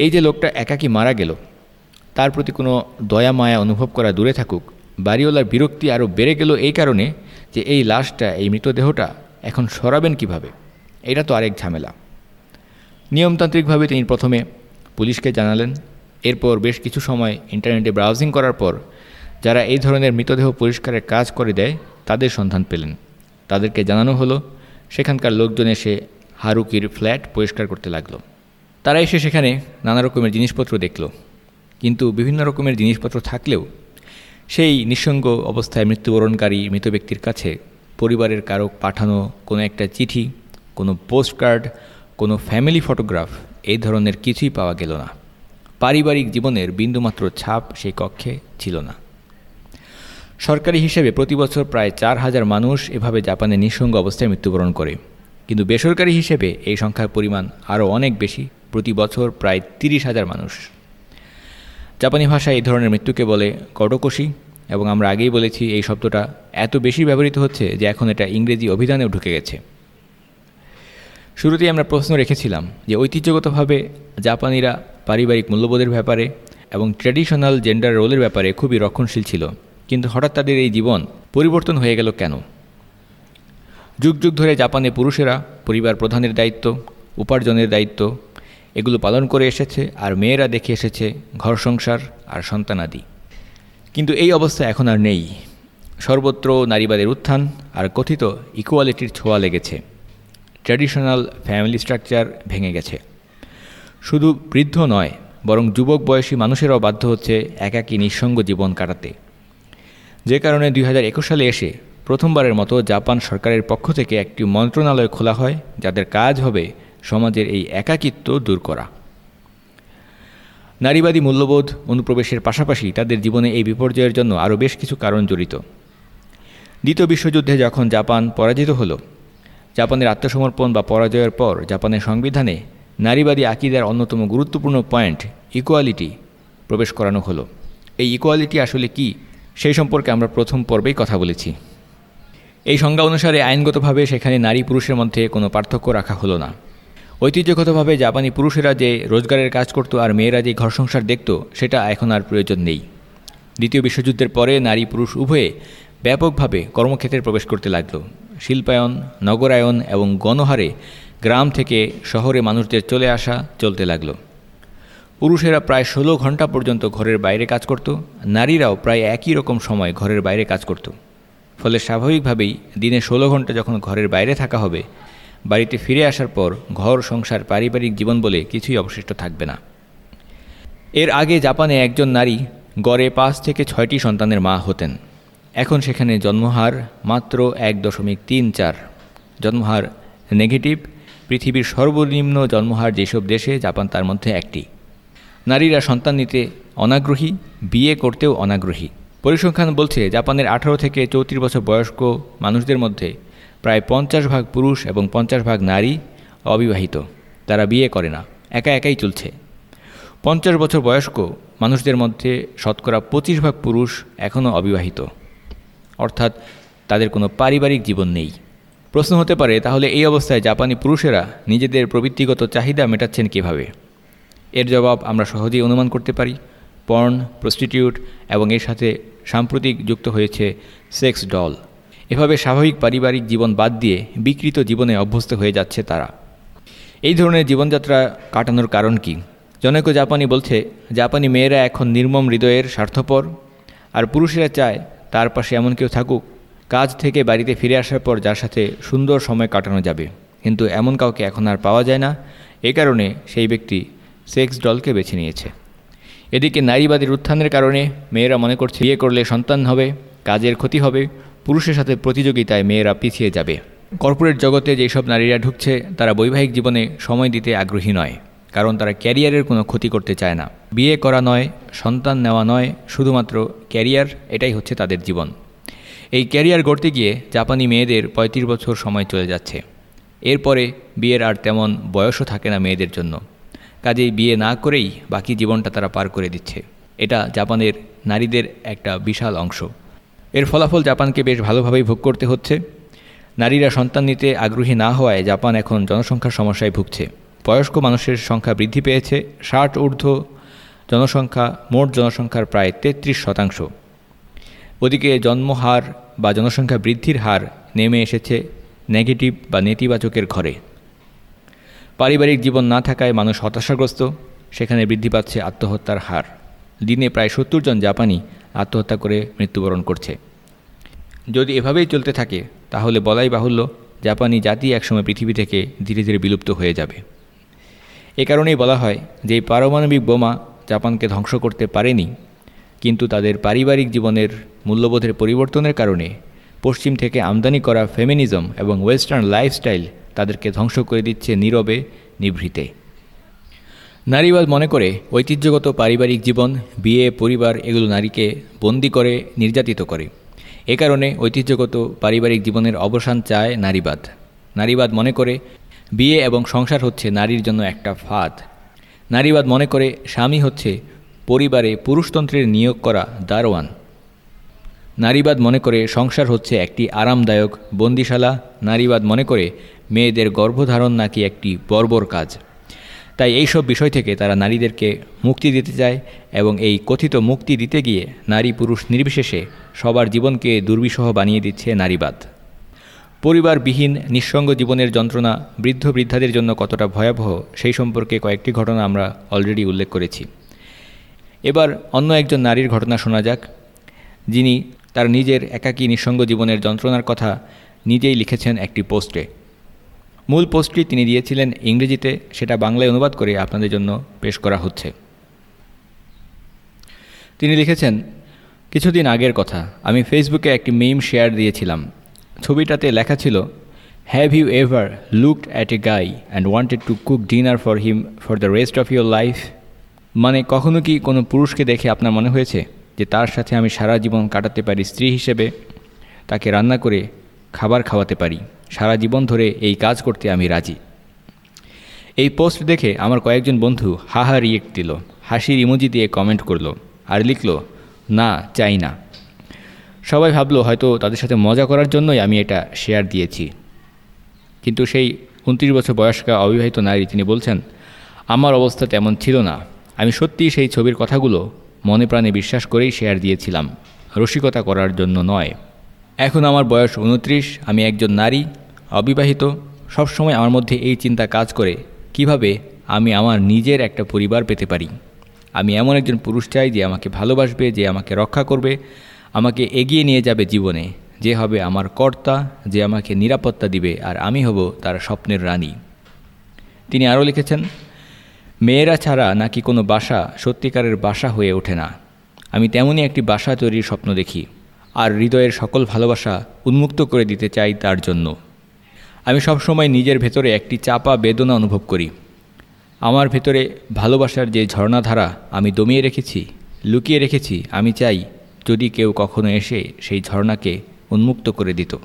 এই যে লোকটা একাকি মারা গেল, তার প্রতি কোনো দয়া, মায়া অনুভব করা দূরে থাকুক, বাড়িওয়ালার বিরক্তি আরও বেড়ে গেল এই কারণে যে এই লাশটা, এই মৃতদেহটা এখন সরাবেন কীভাবে? এটা তো আরেক ঝামেলা। নিয়মতান্ত্রিকভাবে তিনি প্রথমে পুলিশকে জানালেন, এরপর বেশ কিছু সময় ইন্টারনেটে ব্রাউজিং করার পর যারা এই ধরনের মৃতদেহ পরিষ্কারের কাজ করে দেয়, তাদের সন্ধান পেলেন। তাদেরকে জানানো হলো। সেখানকার লোকজন এসে হারুকির ফ্ল্যাট পরিষ্কার করতে লাগল। তারা এসে সেখানে নানা রকমের জিনিসপত্র দেখল। কিন্তু বিভিন্ন রকমের জিনিসপত্র থাকলেও সেই নিঃসঙ্গ অবস্থায় মৃত্যুবরণকারী মৃত ব্যক্তির কাছে পরিবারের কারও পাঠানো কোনো একটা চিঠি, কোনো পোস্ট কার্ড কোনো ফ্যামিলি ফটোগ্রাফ এই ধরনের কিছুই পাওয়া গেল না। পারিবারিক জীবনের বিন্দুমাত্র ছাপ সেই কক্ষে ছিল না। সরকারি হিসেবে প্রতি বছর প্রায় চার হাজার মানুষ এভাবে জাপানে নিঃসঙ্গ অবস্থায় মৃত্যুবরণ করে। কিন্তু বেসরকারি হিসেবে এই সংখ্যার পরিমাণ আরও অনেক বেশি, প্রতি বছর প্রায় তিরিশ হাজার মানুষ। জাপানি ভাষায় এই ধরনের মৃত্যুকে বলে কটকষি এবং আমরা আগেই বলেছি এই শব্দটা এত বেশি ব্যবহৃত হচ্ছে যে এখন এটা ইংরেজি অভিধানেও ঢুকে গেছে। শুরুতেই আমরা প্রশ্ন রেখেছিলাম যে ঐতিহ্যগতভাবে জাপানিরা পারিবারিক মূল্যবোধের ব্যাপারে এবং ট্র্যাডিশনাল জেন্ডার রোলের ব্যাপারে খুবই রক্ষণশীল ছিল। কিন্তু হঠাৎ তাদের এই জীবন পরিবর্তন হয়ে গেল কেন? যুগ যুগ ধরে জাপানে পুরুষেরা পরিবার প্রধানের দায়িত্ব, উপার্জনের দায়িত্ব, এগুলো পালন করে এসেছে আর মেয়েরা দেখে এসেছে ঘর সংসার আর সন্তানাদি কিন্তু এই অবস্থা এখন আর নেই। সর্বত্র নারীবাদের উত্থান আর কথিত ইকুয়ালিটির ছোঁয়া লেগেছে। ট্র্যাডিশনাল ফ্যামিলি স্ট্রাকচার ভেঙে গেছে। শুধু বৃদ্ধ নয়, বরং যুবক বয়সী মানুষেরাও বাধ্য হচ্ছে একাকী নিঃসঙ্গ জীবন কাটাতে। যে কারণে দুই হাজার একুশ সালে এসে প্রথমবারের মতো জাপান সরকারের পক্ষ থেকে একটি মন্ত্রণালয় খোলা হয়, যাদের কাজ হবে সমাজের এই একাকিত্ব দূর করা। নারীবাদী মূল্যবোধ অনুপ্রবেশের পাশাপাশি তাদের জীবনে এই বিপর্যয়ের জন্য আরও বেশ কিছু কারণ জড়িত। দ্বিতীয় বিশ্বযুদ্ধে যখন জাপান পরাজিত হলো, জাপানের আত্মসমর্পণ বা পরাজয়ের পর জাপানের সংবিধানে নারীবাদী আকিদার অন্যতম গুরুত্বপূর্ণ পয়েন্ট ইকোয়ালিটি প্রবেশ করানো হলো। এই ইকোয়ালিটি আসলে কি সেই সম্পর্কে আমরা প্রথম পর্বেই কথা বলেছি। এই সংজ্ঞা অনুসারে আইনগতভাবে সেখানে নারী পুরুষের মধ্যে কোনো পার্থক্য রাখা হলো না। ঐতিহ্যগতভাবে জাপানি পুরুষেরা যে রোজগারের কাজ করত আর মেয়েরা যে ঘর সংসার দেখত, সেটা এখন আর প্রয়োজন নেই। দ্বিতীয় বিশ্বযুদ্ধের পরে নারী পুরুষ উভয়ে ব্যাপকভাবে কর্মক্ষেত্রে প্রবেশ করতে লাগল। শিল্পায়ন, নগরায়ন এবং গণহারে গ্রাম থেকে শহরে মানুষদের চলে আসা চলতে লাগল। পুরুষেরা প্রায় ষোলো ঘণ্টা পর্যন্ত ঘরের বাইরে কাজ করত, নারীরাও প্রায় একই রকম সময় ঘরের বাইরে কাজ করত। ফলে স্বাভাবিকভাবেই দিনে ষোলো ঘণ্টা যখন ঘরের বাইরে থাকা হবে, বাড়িতে ফিরে আসার পর ঘর, সংসার, পারিবারিক জীবন বলে কিছুই অবশিষ্ট থাকবে না। এর আগে জাপানে একজন নারী গড়ে পাঁচ থেকে ছয়টি সন্তানের মা হতেন। এখন সেখানে জন্মহার মাত্র এক দশমিক তিন চার। জন্মহার নেগেটিভ, পৃথিবীর সর্বনিম্ন জন্মহার যেসব দেশে, জাপান তার মধ্যে একটি। নারীরা সন্তান নিতে অনাগ্রহী, বিয়ে করতেও অনাগ্রহী। পরিসংখ্যান বলছে, জাপানের আঠারো থেকে চৌত্রিশ বছর বয়স্ক মানুষদের মধ্যে প্রায় পঞ্চাশ ভাগ পুরুষ এবং পঞ্চাশ ভাগ নারী অবিবাহিত। তারা বিয়ে করে না, একা একাই চলছে। পঞ্চাশ বছর বয়স্ক মানুষদের মধ্যে শতকরা পঁচিশ ভাগ পুরুষ এখনও অবিবাহিত। অর্থাৎ তাদের কোনো পারিবারিক জীবন নেই। প্রশ্ন হতে পারে, তাহলে এই অবস্থায় জাপানি পুরুষেরা নিজেদের প্রবৃত্তিগত চাহিদা মেটাচ্ছেন কীভাবে? এর জবাব আমরা সহজেই অনুমান করতে পারি। পর্ন, প্রস্টিটিউট এবং এর সাথে সাম্প্রতিক যুক্ত হয়েছে সেক্স ডল। এভাবে স্বাভাবিক পারিবারিক জীবন বাদ দিয়ে বিকৃত জীবনে অভ্যস্ত হয়ে যাচ্ছে তারা। এই ধরনের জীবনযাত্রা কাটানোর কারণ কি? জনৈক জাপানি বলছে, জাপানি মেয়েরা এখন নির্মম হৃদয়ের স্বার্থপর, আর পুরুষেরা চায় তার পাশে এমন কেউ থাকুক, কাজ থেকে বাড়িতে ফিরে আসার পর যার সাথে সুন্দর সময় কাটানো যাবে। কিন্তু এমন কাউকে এখন আর পাওয়া যায় না। এ কারণে সেই ব্যক্তি সেক্স ডলকে বেছে নিয়েছে। এদিকে নারীবাদীর উত্থানের কারণে মেয়েরা মনে করছে, বিয়ে করলে সন্তান হবে, কাজের ক্ষতি হবে, পুরুষের সাথে প্রতিযোগিতায় মেয়েরা পিছিয়ে যাবে। কর্পোরেট জগতে যেসব নারীরা ঢুকছে, তারা বৈবাহিক জীবনে সময় দিতে আগ্রহী নয়, কারণ তারা ক্যারিয়ারের কোনো ক্ষতি করতে চায় না। বিয়ে করা নয়, সন্তান নেওয়া নয়, শুধুমাত্র ক্যারিয়ার, এটাই হচ্ছে তাদের জীবন। এই ক্যারিয়ার গড়তে গিয়ে জাপানি মেয়েদের ৩৫ বছর সময় চলে যাচ্ছে। এরপরে বিয়ের আর তেমন বয়সও থাকে না মেয়েদের জন্য। কাজেই বিয়ে না করেই বাকি জীবনটা তারা পার করে দিচ্ছে। এটা জাপানের নারীদের একটা বিশাল অংশ। এর ফলাফল জাপানকে বেশ ভালোভাবেই ভোগ করতে হচ্ছে। নারীরা সন্তান নিতে আগ্রহী না হওয়ায় জাপান এখন জনসংখ্যার সমস্যায় ভুগছে। বয়স্ক মানুষের সংখ্যা বৃদ্ধি পেয়েছে। ষাট ঊর্ধ্ব জনসংখ্যা, মোট জনসংখ্যার প্রায় তেত্রিশ শতাংশ। ওদিকে জন্মহার বা জনসংখ্যা বৃদ্ধির হার নেমে এসেছে নেগেটিভ বা নেতিবাচকের ঘরে। পারিবারিক জীবন না থাকায় মানুষ হতাশাগ্রস্ত। সেখানে বৃদ্ধি পাচ্ছে আত্মহত্যার হার। দিনে প্রায় সত্তর জন জাপানি আত্মহত্যা করে মৃত্যুবরণ করছে। যদি এভাবেই চলতে থাকে, তাহলে বলাই বাহুল্য জাপানি জাতি একসময় পৃথিবী থেকে ধীরে ধীরে বিলুপ্ত হয়ে যাবে। এ কারণেই বলা হয় যে পারমাণবিক বোমা জাপানকে ধ্বংস করতে পারেনি, কিন্তু তাদের পারিবারিক জীবনের মূল্যবোধের পরিবর্তনের কারণে পশ্চিম থেকে আমদানি করা ফেমিনিজম এবং ওয়েস্টার্ন লাইফস্টাইল তাদেরকে ধ্বংস করে দিচ্ছে নীরবে, নিভৃতে। নারীবাদ মনে করে ঐতিহ্যগত পারিবারিক জীবন, বিয়ে, পরিবার এগুলো নারীকে বন্দি করে, নির্যাতিত করে। এ কারণে ঐতিহ্যগত পারিবারিক জীবনের অবসান চায় নারীবাদ। নারীবাদ মনে করে বিয়ে এবং সংসার হচ্ছে নারীর জন্য একটা ফাঁদ। নারীবাদ মনে করে স্বামী হচ্ছে পরিবারে পুরুষতন্ত্রের নিয়োগ করা দারোয়ান। নারীবাদ মনে করে সংসার হচ্ছে একটি আরামদায়ক বন্দিশালা। নারীবাদ মনে করে মেয়েদের গর্ভধারণ নাকি একটি বর্বর কাজ। তাই এইসব বিষয় থেকে তারা নারীদেরকে মুক্তি দিতে চায় এবং এই কথিত মুক্তি দিতে গিয়ে নারী পুরুষ নির্বিশেষে সবার জীবনকে দুর্বিষহ বানিয়ে দিচ্ছে নারীবাদ। পরিবারবিহীন, নিঃসঙ্গ জীবনের যন্ত্রণা বৃদ্ধ বৃদ্ধাদের জন্য কতটা ভয়াবহ, সেই সম্পর্কে কয়েকটি ঘটনা আমরা অলরেডি উল্লেখ করেছি। এবার অন্য একজন নারীর ঘটনা শোনা যাক, যিনি তার নিজের একাকী নিঃসঙ্গ জীবনের যন্ত্রণার কথা নিজেই লিখেছেন একটি পোস্টে। মূল পোস্টটি তিনি দিয়েছিলেন ইংরেজিতে, সেটা বাংলায় অনুবাদ করে আপনাদের জন্য পেশ করা হচ্ছে। তিনি লিখেছেন, কিছুদিন আগের কথা, আমি ফেসবুকে একটি মেইম শেয়ার দিয়েছিলাম। ছবিটাতে লেখা ছিল have you ever looked at a guy and wanted to cook dinner for him for the rest of your life মানে কখনো কি কোনো পুরুষকে দেখে আপনার মনে হয়েছে যে তার সাথে আমি সারা জীবন কাটাতে পারি স্ত্রী হিসেবে? তাকে রান্না করে খাবার খাওয়াতে পারি। সারা জীবন ধরে এই কাজ করতে আমি রাজি। এই পোস্ট দেখে আমার কয়েকজন বন্ধু হাহা রিয়েক্ট দিল, হাসির ইমোজি দিয়ে কমেন্ট করল আর লিখল, না, চাই না। সবাই ভাবলো হয়তো তাদের সাথে মজা করার জন্যই আমি এটা শেয়ার দিয়েছি। কিন্তু সেই উনত্রিশ বছর বয়স্কা অবিবাহিত নারী তিনি বলছেন, আমার অবস্থা তেমন ছিল না। আমি সত্যিই সেই ছবির কথাগুলো মনে প্রাণে বিশ্বাস করেই শেয়ার দিয়েছিলাম। রসিকতা করার জন্য নয়। এখন আমার বয়স উনত্রিশ আমি একজন নারী, অবিবাহিত। সবসময় আমার মধ্যে এই চিন্তা কাজ করে, কীভাবে আমি আমার নিজের একটা পরিবার পেতে পারি? আমি এমন একজন পুরুষ চাই যে আমাকে ভালোবাসবে, যে আমাকে রক্ষা করবে, আমাকে এগিয়ে নিয়ে যাবে জীবনে, যে হবে আমার কর্তা, যে আমাকে নিরাপত্তা দিবে, আর আমি হব তার স্বপ্নের রানী। তিনি আরও লিখেছেন, মেয়েরা ছাড়া নাকি কোনো বাসা সত্যিকারের বাসা হয়ে ওঠে না। আমি তেমনই একটি বাসা তৈরির স্বপ্ন দেখি। আর হৃদয়ের সকল ভালোবাসা উন্মুক্ত করে দিতে চাই তার জন্য। আমি সবসময় নিজের ভেতরে একটি চাপা বেদনা অনুভব করি। আমার ভেতরে ভালোবাসার যে ঝর্ণাধারা আমি দমিয়ে রেখেছি, লুকিয়ে রেখেছি, আমি চাই যদি কেউ কখনো এসে সেই ঝর্ণাকে উন্মুক্ত করে দিত।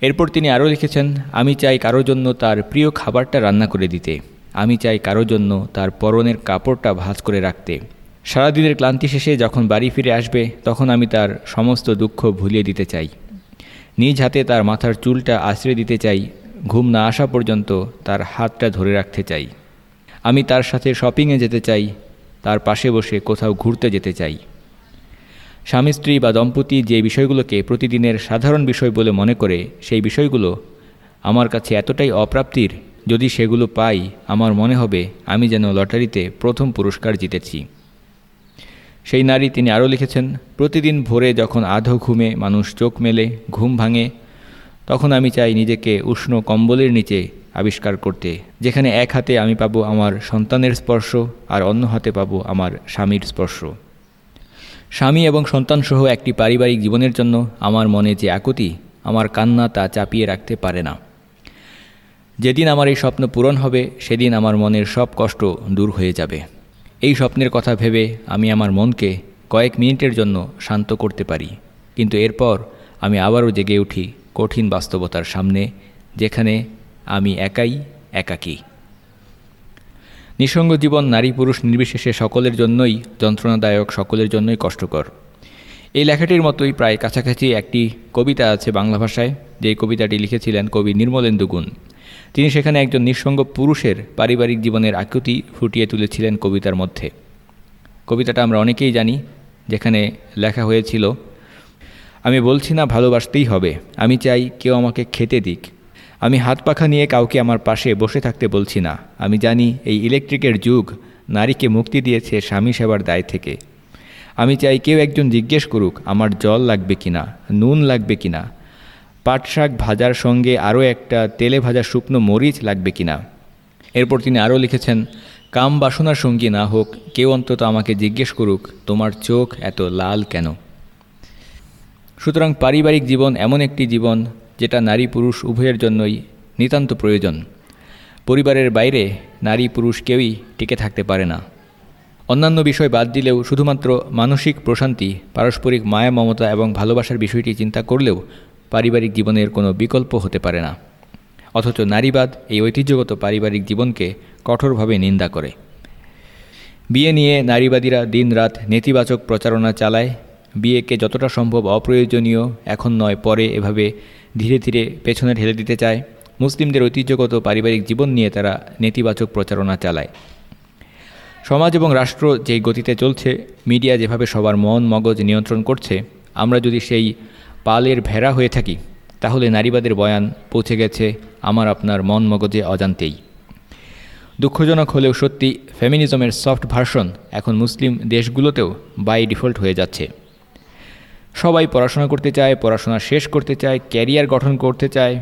এরপর তিনি আরও লিখেছেন, আমি চাই কারোর জন্য তার প্রিয় খাবারটা রান্না করে দিতে। আমি চাই কারোর জন্য তার পরনের কাপড়টা ভাঁজ করে রাখতে। সারাদিনের ক্লান্তি শেষে যখন বাড়ি ফিরে আসবে, তখন আমি তার সমস্ত দুঃখ ভুলিয়ে দিতে চাই। নিজ হাতে তার মাথার চুলটা আশ্রে দিতে চাই, ঘুম না আসা পর্যন্ত তার হাতটা ধরে রাখতে চাই। আমি তার সাথে শপিংয়ে যেতে চাই, তার পাশে বসে কোথাও ঘুরতে যেতে চাই। স্বামী, স্ত্রী বা দম্পতি যে বিষয়গুলোকে প্রতিদিনের সাধারণ বিষয় বলে মনে করে, সেই বিষয়গুলো আমার কাছে এতটাই অপ্রাপ্তির, যদি সেগুলো পাই, আমার মনে হবে আমি যেন লটারিতে প্রথম পুরস্কার জিতেছি। সেই নারী তিনি আরও লিখেছেন, প্রতিদিন ভোরে যখন আধো ঘুমে মানুষ চোখ মেলে, ঘুম ভাঙে, তখন আমি চাই নিজেকে উষ্ণ কম্বলের নিচে আবিষ্কার করতে, যেখানে এক হাতে আমি পাবো আমার সন্তানের স্পর্শ আর অন্য হাতে পাবো আমার স্বামীর স্পর্শ। স্বামী এবং সন্তানসহ একটি পারিবারিক জীবনের জন্য আমার মনে যে আকুতি, আমার কান্না তা চাপিয়ে রাখতে পারে না। যেদিন আমার এই স্বপ্ন পূরণ হবে, সেদিন আমার মনের সব কষ্ট দূর হয়ে যাবে। এই স্বপ্নের কথা ভেবে আমি আমার মনকে কয়েক মিনিটের জন্য শান্ত করতে পারি। কিন্তু এরপর আমি আবারও জেগে উঠি কঠিন বাস্তবতার সামনে, যেখানে আমি একাই একাকী। নিঃসঙ্গ জীবন নারী পুরুষ নির্বিশেষে সকলের জন্যই যন্ত্রণাদায়ক, সকলের জন্যই কষ্টকর। এই লেখাটির মতোই প্রায় কাছাকাছি একটি কবিতা আছে বাংলা ভাষায়। যে কবিতাটি লিখেছিলেন কবি নির্মলেন্দু গুণ। তিনি সেখানে একজন নিঃসঙ্গ পুরুষের পারিবারিক জীবনের আকৃতি ফুটিয়ে তুলেছিলেন কবিতার মধ্যে। কবিতাটা আমরা অনেকেই জানি, যেখানে লেখা হয়েছিল, আমি বলছি না ভালোবাসতেই হবে, আমি চাই কেউ আমাকে খেতে দিক। আমি হাত পাখা নিয়ে কাউকে আমার পাশে বসে থাকতে বলছি না। আমি জানি এই ইলেকট্রিকের যুগ, নারীকে মুক্তি দিয়েছে স্বামী সেবার দায় থেকে। আমি চাই কেউ একজন জিজ্ঞেস করুক, আমার জল লাগবে কিনা, নুন লাগবে কিনা পাট শাক ভাজার সঙ্গে আরও একটা তেলে ভাজা শুকনো মরিচ লাগবে কিনা? এরপর তিনি আরও লিখেছেন, কাম বাসনার সঙ্গী না হোক, কেউ অন্তত আমাকে জিজ্ঞেস করুক, তোমার চোখ এত লাল কেন? সুতরাং পারিবারিক জীবন এমন একটি জীবন, যেটা নারী পুরুষ উভয়ের জন্যই নিতান্ত প্রয়োজন। পরিবারের বাইরে নারী পুরুষ কেউই টিকে থাকতে পারে না। অন্যান্য বিষয় বাদ দিলেও শুধুমাত্র মানসিক প্রশান্তি, পারস্পরিক মায়া, মমতা এবং ভালোবাসার বিষয়টি চিন্তা করলেও পারিবারিক জীবনের কোনো বিকল্প হতে পারে না। অথচ নারীবাদ এই ঐতিহ্যগত পারিবারিক জীবনকে কঠোরভাবে নিন্দা করে। বিয়ে নিয়ে নারীবাদীরা দিনরাত নেতিবাচক প্রচারণা চালায়। বিয়েকে যতটা সম্ভব অপ্রয়োজনীয়, এখন নয়, পরে এভাবে ধীরে ধীরে পেছনে ঠেলে দিতে চায়। মুসলিমদের ঐতিহ্যগত পারিবারিক জীবন নিয়ে তারা নেতিবাচক প্রচারণা চালায়। সমাজ এবং রাষ্ট্র যেই গতিতে চলছে, মিডিয়া যেভাবে সবার মন মগজ নিয়ন্ত্রণ করছে, আমরা যদি সেই পালের ভেড়া হয়ে থাকি, তাহলে নারীবাদের বয়ান পৌঁছে গেছে আমার আপনার মন মগজে অজান্তেই। দুঃখজনক হলেও সত্যি ফেমিনিজমের সফট ভার্সন এখন মুসলিম দেশগুলোতেও বাই ডিফল্ট হয়ে যাচ্ছে। সবাই পড়াশোনা করতে চায়, পড়াশোনা শেষ করতে চায় ক্যারিয়ার গঠন করতে চায়,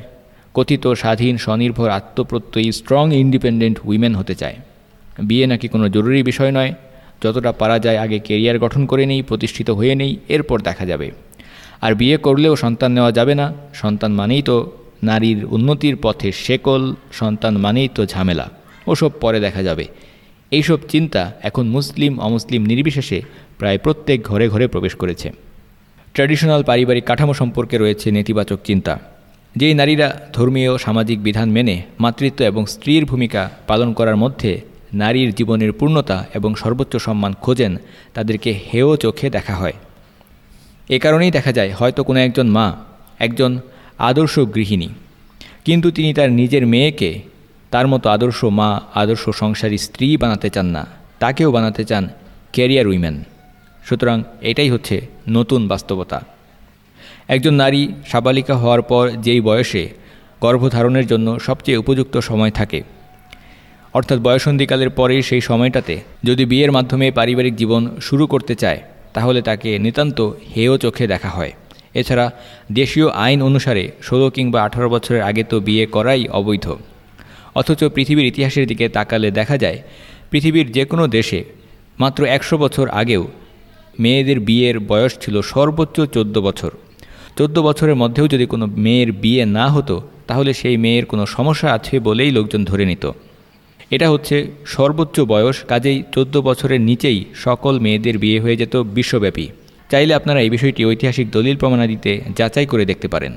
কথিত স্বাধীন, স্বনির্ভর, আত্মপ্রত্যয়ী স্ট্রং ইন্ডিপেন্ডেন্ট উইমেন হতে চায়। বিয়ে নাকি কোনো জরুরি বিষয় নয়, যতটা পারা যায় আগে কেরিয়ার গঠন করে নেই, প্রতিষ্ঠিত হয়ে নেই, এরপর দেখা যাবে। আর বিয়ে করলেও সন্তান নেওয়া যাবে না। সন্তান মানেই তো নারীর উন্নতির পথে শেকল, সন্তান মানেই তো ঝামেলা। ওসব পরে দেখা যাবে। এইসব চিন্তা এখন মুসলিম, অমুসলিম নির্বিশেষে প্রায় প্রত্যেক ঘরে ঘরে প্রবেশ করেছে। ট্র্যাডিশনাল পারিবারিক কাঠামো সম্পর্কে রয়েছে নেতিবাচক চিন্তা। যেই নারীরা ধর্মীয়, সামাজিক বিধান মেনে মাতৃত্ব এবং স্ত্রীর ভূমিকা পালন করার মধ্যে নারীর জীবনের পূর্ণতা এবং সর্বোচ্চ সম্মান খোঁজেন, তাদেরকে হেয় চোখে দেখা হয়। এ কারণেই দেখা যায় হয়তো কোনো একজন মা, একজন আদর্শ গৃহিণী। কিন্তু তিনি তার নিজের মেয়েকে তার মতো আদর্শ মা, আদর্শ সংসারী স্ত্রী বানাতে চান না, তাকেও বানাতে চান ক্যারিয়ার উইমেন সুতরাং এটাই হচ্ছে নতুন বাস্তবতা। একজন নারী সাবালিকা হওয়ার পর যেই বয়সে গর্ভধারণের জন্য সবচেয়ে উপযুক্ত সময় থাকে, অর্থাৎ বয়সন্ধিকালের পরে সেই সময়টাতে যদি বিয়ের মাধ্যমে পারিবারিক জীবন শুরু করতে চায় তাহলে তাকে নিতান্ত হেয় চোখে দেখা হয়। এছাড়া দেশীয় আইন অনুসারে ষোলো কিংবা আঠারো বছরের আগে তো বিয়ে করাই অবৈধ। অথচ পৃথিবীর ইতিহাসের দিকে তাকালে দেখা যায়, পৃথিবীর যে কোনো দেশে মাত্র একশো বছর আগেও মেয়েদের বিয়ের বয়স ছিল সর্বোচ্চ চোদ্দ বছর। চোদ্দ বছরের মধ্যেও যদি কোনো মেয়ের বিয়ে না হতো, তাহলে সেই মেয়ের কোনো সমস্যা আছে বলেই লোকজন ধরে নিত। এটা হচ্ছে সর্বোচ্চ বয়স, কাজেই চোদ্দ বছরের নিচেই সকল মেয়েদের বিয়ে হয়ে যেত বিশ্বব্যাপী। চাইলে আপনারা এই বিষয়টি ঐতিহাসিক দলিল প্রমাণাদিতে যাচাই করে দেখতে পারেন।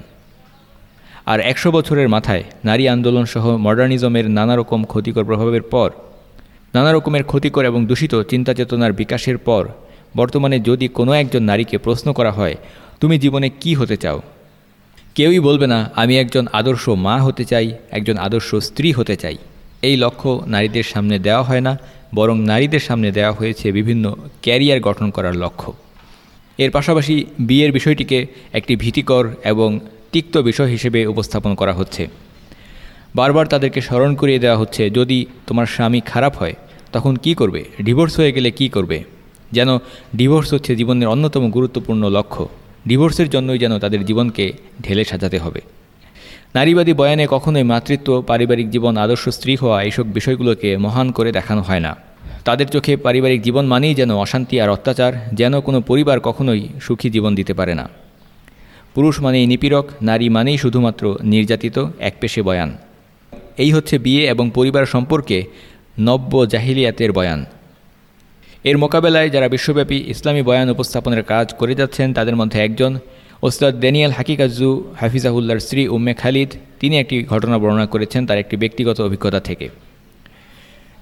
আর একশো বছরের মাথায় নারী আন্দোলন সহ মডার্নিজমের নানা রকম ক্ষতিকর প্রভাবের পর, নানা রকমের ক্ষতিকর এবং দূষিত চিন্তা চেতনার বিকাশের পর, বর্তমানে যদি কোনো একজন নারীকে প্রশ্ন করা হয়, তুমি জীবনে কি হতে চাও? কেউই বলবে না, আমি একজন আদর্শ মা হতে চাই, একজন আদর্শ স্ত্রী হতে চাই। এই লক্ষ্য নারীদের সামনে দেওয়া হয় না, বরং নারীদের সামনে দেওয়া হয়েছে বিভিন্ন ক্যারিয়ার গঠন করার লক্ষ্য। এর পাশাপাশি বিয়ের বিষয়টিকে একটি ভীতিকর এবং তিক্ত বিষয় হিসেবে উপস্থাপন করা হচ্ছে। বারবার তাদেরকে স্মরণ করিয়ে দেওয়া হচ্ছে, যদি তোমার স্বামী খারাপ হয়, তখন কি করবে? ডিভোর্স হয়ে গেলে কি করবে? যেন ডিভোর্স হচ্ছে জীবনের অন্যতম গুরুত্বপূর্ণ লক্ষ্য। ডিভোর্সের জন্যই যেন তাদের জীবনকে ঢেলে সাজাতে হবে। নারীবাদী বয়ানে কখনোই মাতৃত্ব, পারিবারিক জীবন, আদর্শ স্ত্রী হওয়া এইসব বিষয়গুলোকে মহান করে দেখানো হয় না। তাদের চোখে পারিবারিক জীবন মানেই যেন অশান্তি আর অত্যাচার, যেন কোনো পরিবার কখনোই সুখী জীবন দিতে পারে না। পুরুষ মানেই নিপীড়ক, নারী মানেই শুধুমাত্র নির্যাতিত, এক পেশে বয়ান। এই হচ্ছে বিয়ে এবং পরিবার সম্পর্কে নব্য জাহিলিয়াতের বয়ান। এর মোকাবেলায় যারা বিশ্বব্যাপী ইসলামী বয়ান উপস্থাপনের কাজ করে যাচ্ছেন, তাদের মধ্যে একজন ওস্তাদ ড্যানিয়েল হাকিকাজু হাফিজাহুল্লার স্ত্রী উম্মে খালিদ, তিনি একটি ঘটনা বর্ণনা করেছেন তার একটি ব্যক্তিগত অভিজ্ঞতা থেকে।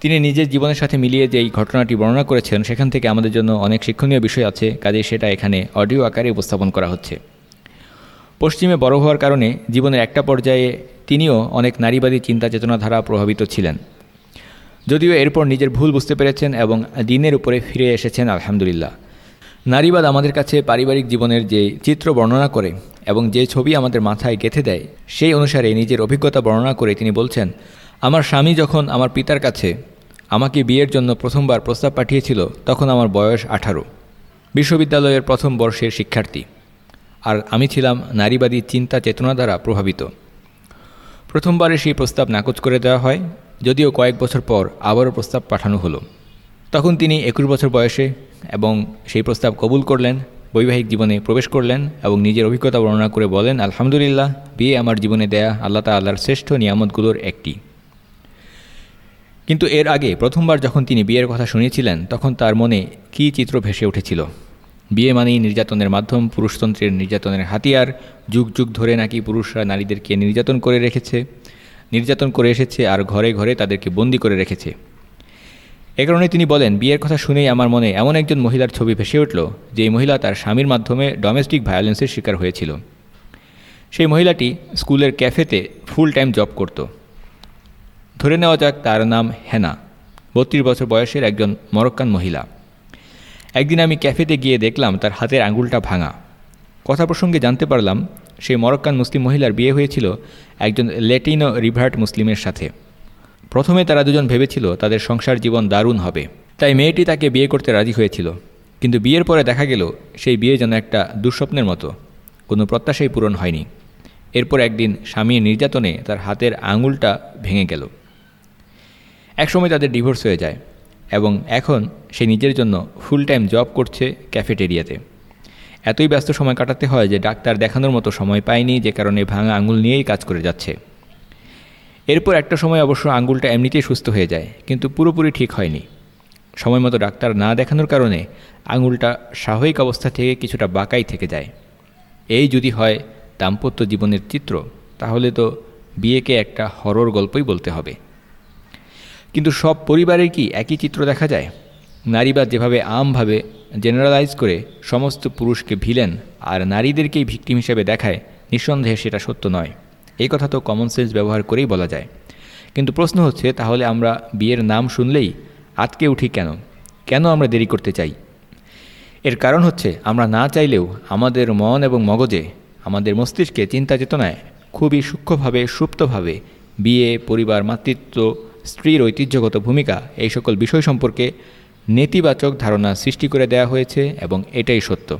তিনি নিজের জীবনের সাথে মিলিয়ে যেই ঘটনাটি বর্ণনা করেছেন, সেখান থেকে আমাদের জন্য অনেক শিক্ষণীয় বিষয় আছে কাজে সেটা এখানে অডিও আকারে উপস্থাপন করা হচ্ছে। পশ্চিমে বড় হওয়ার কারণে জীবনের একটা পর্যায়ে তিনিও অনেক নারীবাদী চিন্তা চেতনা ধারা প্রভাবিত ছিলেন। যদিও এরপর নিজের ভুল বুঝতে পেরেছেন এবং দিনের উপরে ফিরে এসেছেন, আলহামদুলিল্লাহ। নারীবাদ আমাদের কাছে পারিবারিক জীবনের যে চিত্র বর্ণনা করে এবং যে ছবি আমাদের মাথায় গেঁথে দেয়, সেই অনুসারে নিজের অভিজ্ঞতা বর্ণনা করে তিনি বলছেন, আমার স্বামী যখন আমার পিতার কাছে আমাকে বিয়ের জন্য প্রথমবার প্রস্তাব পাঠিয়েছিল, তখন আমার বয়স আঠারো। বিশ্ববিদ্যালয়ের প্রথম বর্ষের শিক্ষার্থী। আর আমি ছিলাম নারীবাদী চিন্তা চেতনা দ্বারা প্রভাবিত। প্রথমবারে সেই প্রস্তাব নাকচ করে দেওয়া হয়, যদিও কয়েক বছর পর আবারও প্রস্তাব পাঠানো হলো। তখন তিনি একুশ বছর বয়সে এবং সেই প্রস্তাব কবুল করলেন, বৈবাহিক জীবনে প্রবেশ করলেন এবং নিজের অভিজ্ঞতা বর্ণনা করে বলেন, আলহামদুলিল্লাহ, বিয়ে আমার জীবনে দেয়া আল্লাহ তাল্লাহর শ্রেষ্ঠ নিয়ামতগুলোর একটি। কিন্তু এর আগে প্রথমবার যখন তিনি বিয়ের কথা শুনেছিলেন, তখন তার মনে কী চিত্র ভেসে উঠেছিল? বিয়ে মানেই নির্যাতনের মাধ্যম, পুরুষতন্ত্রের নির্যাতনের হাতিয়ার, যুগ যুগ ধরে নাকি পুরুষরা নারীদেরকে নির্যাতন করে রেখেছে, নির্যাতন করে এসেছে আর ঘরে ঘরে তাদেরকে বন্দি করে রেখেছে। এ কারণে তিনি বলেন, বিয়ের কথা শুনেই আমার মনে এমন একজন মহিলার ছবি ভেসে উঠল যে মহিলা তার স্বামীর মাধ্যমে ডোমেস্টিক ভায়োলেন্সের শিকার হয়েছিল। সেই মহিলাটি স্কুলের ক্যাফেতে ফুল টাইম জব করত। ধরে নেওয়া যাক তার নাম হেনা, বত্রিশ বছর বয়সের একজন মরক্কান মহিলা। একদিন আমি ক্যাফেতে গিয়ে দেখলাম তার হাতের আঙুলটা ভাঙা। কথা প্রসঙ্গে জানতে পারলাম, সেই মরক্কান মুসলিম মহিলার বিয়ে হয়েছিল একজন ল্যাটিনো রিভার্ট মুসলিমের সাথে। প্রথমে তারা দুজন ভেবেছিল তাদের সংসার জীবন দারুণ হবে। তাই মেয়েটি তাকে বিয়ে করতে রাজি হয়েছিল। কিন্তু বিয়ের পরে দেখা গেল, সেই বিয়ে যেন একটা দুঃস্বপ্নের মতো। কোনো প্রত্যাশাই পূরণ হয়নি। এরপর একদিন স্বামীর নির্যাতনে তার হাতের আঙুলটা ভেঙে গেল। একসময় তাদের ডিভোর্স হয়ে যায় এবং এখন সে নিজের জন্য ফুল টাইম জব করছে ক্যাফেটেরিয়াতে। এতই ব্যস্ত সময় কাটাতে হয় যে ডাক্তার দেখানোর মতো সময় পায়নি যে কারণে ভাঙা আঙুল নিয়েই কাজ করে যাচ্ছে। এরপর একটা সময় অবশ্য আঙ্গুলটা এমনিতেই সুস্থ হয়ে যায়, কিন্তু পুরোপুরি ঠিক হয়নি। সময় মতো ডাক্তার না দেখানোর কারণে আঙুলটা স্বাভাবিক অবস্থা থেকে কিছুটা বাঁকাই থেকে যায়। এই যদি হয় দাম্পত্য জীবনের চিত্র, তাহলে তো বিয়েকে একটা হরর গল্পই বলতে হবে। কিন্তু সব পরিবারের কি একই চিত্র দেখা যায়? নারীবাদ যেভাবে আমভাবে জেনারেলাইজ করে সমস্ত পুরুষকে ভিলেন আর নারীদেরকেই ভিক্টিম হিসেবে দেখায়, নিঃসন্দেহে সেটা সত্য নয়। এই কথা তো কমন সেন্স ব্যবহার করেই বলা যায়। কিন্তু প্রশ্ন হচ্ছে, তাহলে আমরা বিয়ের নাম শুনলেই আটকে উঠি কেন? কেন আমরা দেরি করতে চাই? এর কারণ হচ্ছে, আমরা না চাইলেও আমাদের মন এবং মগজে, আমাদের মস্তিষ্কে চিন্তা চেতনায় খুবই সূক্ষ্মভাবে, সুপ্তভাবে বিয়ে, পরিবার, মাতৃত্ব, স্ত্রীর ঐতিহ্যগত ভূমিকা এই সকল বিষয় সম্পর্কে নেতিবাচক ধারণা সৃষ্টি করে দেয়া হয়েছে এবং এটাই সত্য।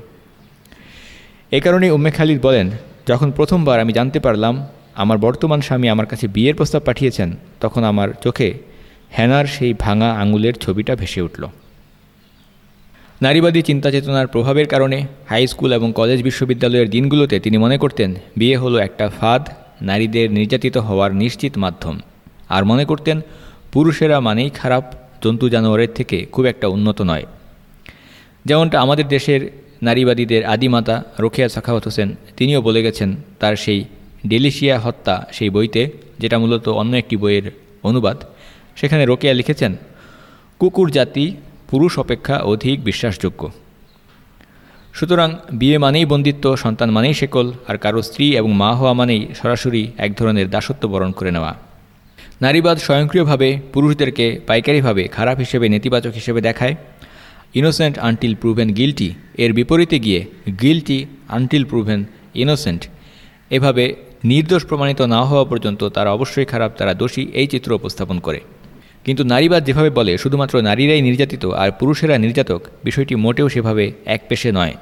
এ কারণেই উম্মে খালিদ বলেন, যখন প্রথমবার আমি জানতে পারলাম আমার বর্তমান স্বামী আমার কাছে বিয়ের প্রস্তাব পাঠিয়েছেন, তখন আমার চোখে হ্যানার সেই ভাঙা আঙুলের ছবিটা ভেসে উঠল। নারীবাদী চিন্তা চেতনার প্রভাবের কারণে হাই স্কুল এবং কলেজ বিশ্ববিদ্যালয়ের দিনগুলোতে তিনি মনে করতেন, বিয়ে হলো একটা ফাঁদ, নারীদের নির্যাতিত হওয়ার নিশ্চিত মাধ্যম। আর মনে করতেন, পুরুষেরা মানেই খারাপ, জন্তু জানোয়ারের থেকে খুব একটা উন্নত নয়। যেমনটা আমাদের দেশের নারীবাদীদের আদিমাতা রোকেয়া সাখাওয়াত হোসেন, তিনিও বলে গেছেন, তার সেই ডেলিশিয়া হত্যা সেই বইতে, যেটা মূলত অন্য একটি বইয়ের অনুবাদ, সেখানে রোকেয়া লিখেছেন, কুকুর জাতি, পুরুষ অপেক্ষা অধিক বিশ্বাসযোগ্য। সুতরাং বিয়ে মানেই বন্দিত্ব, সন্তান মানেই শেকল আর কারও স্ত্রী এবং মা হওয়া মানেই সরাসরি এক ধরনের দাসত্ব বরণ করে নেওয়া। নারীবাদ স্বয়ংক্রিয়ভাবে পুরুষদেরকে পাইকারিভাবে খারাপ হিসেবে, নেতিবাচক হিসেবে দেখায়। ইনোসেন্ট আনটিল প্রুভেন গিলটি এর বিপরীতে গিয়ে গিলটি আনটিল প্রুভেন ইনোসেন্ট এভাবে নির্দোষ প্রমাণিত না হওয়া পর্যন্ত তারা অবশ্যই খারাপ, তারা দোষী, এই চিত্র উপস্থাপন করে। কিন্তু নারীবাদ যেভাবে বলে, শুধুমাত্র নারীরাই নির্যাতিত আর পুরুষেরা নির্যাতক, বিষয়টি মোটেও সেভাবে এক পেশে নয়।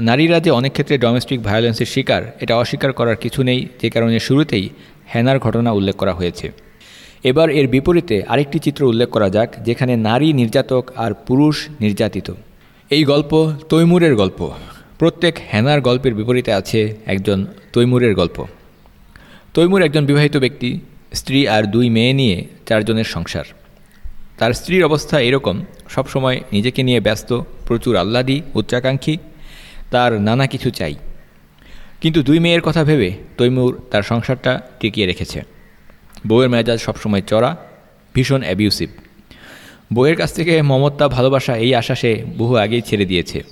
নারীরা যে অনেক ক্ষেত্রে ডোমেস্টিক ভায়োলেন্সের শিকার, এটা অস্বীকার করার কিছু নেই, যে কারণে শুরুতেই হ্যানার ঘটনা উল্লেখ করা হয়েছে। এবার এর বিপরীতে আরেকটি চিত্র উল্লেখ করা যাক, যেখানে নারী নির্যাতক আর পুরুষ নির্যাতিত। এই গল্প তৈমুরের গল্প। প্রত্যেক হ্যানার গল্পের বিপরীতে আছে একজন তৈমুরের গল্প। তৈমুর একজন বিবাহিত ব্যক্তি, স্ত্রী আর দুই মেয়ে নিয়ে চারজনের সংসার। তার স্ত্রীর অবস্থা এরকম, সবসময় নিজেকে নিয়ে ব্যস্ত, প্রচুর আহ্লাদী, উচ্চাকাঙ্ক্ষী, তার নানা কিছু চাই। কিন্তু দুই মেয়ের কথা ভেবে তৈমুর তার সংসারটা টিকিয়ে রেখেছে। বউয়ের মেজাজ সবসময় চড়া, ভীষণ অ্যাবিউসিভ বউয়ের কাছ থেকে মমতা, ভালোবাসা এই আশা সে বহু আগেই ছেড়ে দিয়েছে।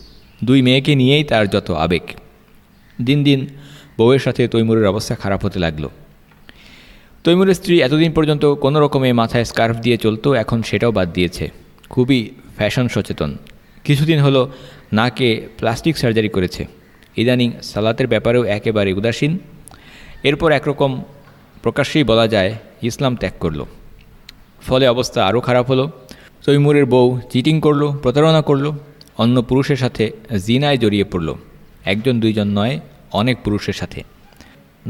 দুই মেয়েকে নিয়েই তার যত আবেগ। দিন দিন বউয়ের সাথে তৈমুরের অবস্থা খারাপ হতে লাগল। তৈমুরের স্ত্রী এতদিন পর্যন্ত কোনো রকমে মাথায় স্কার্ফ দিয়ে চলতো, এখন সেটাও বাদ দিয়েছে। খুবই ফ্যাশন সচেতন। কিছুদিন হলো নাকে প্লাস্টিক সার্জারি করেছে। ইদানিং সালাতের ব্যাপারেও একেবারে উদাসীন। এরপর একরকম প্রকাশ্যেই বলা যায় ইসলাম ত্যাগ করল। ফলে অবস্থা আরও খারাপ হলো। তৈমুরের বউ চিটিং করল, প্রতারণা করল, অন্য পুরুষের সাথে জিনায় জড়িয়ে পড়ল। একজন দুইজন নয় অনেক পুরুষের সাথে।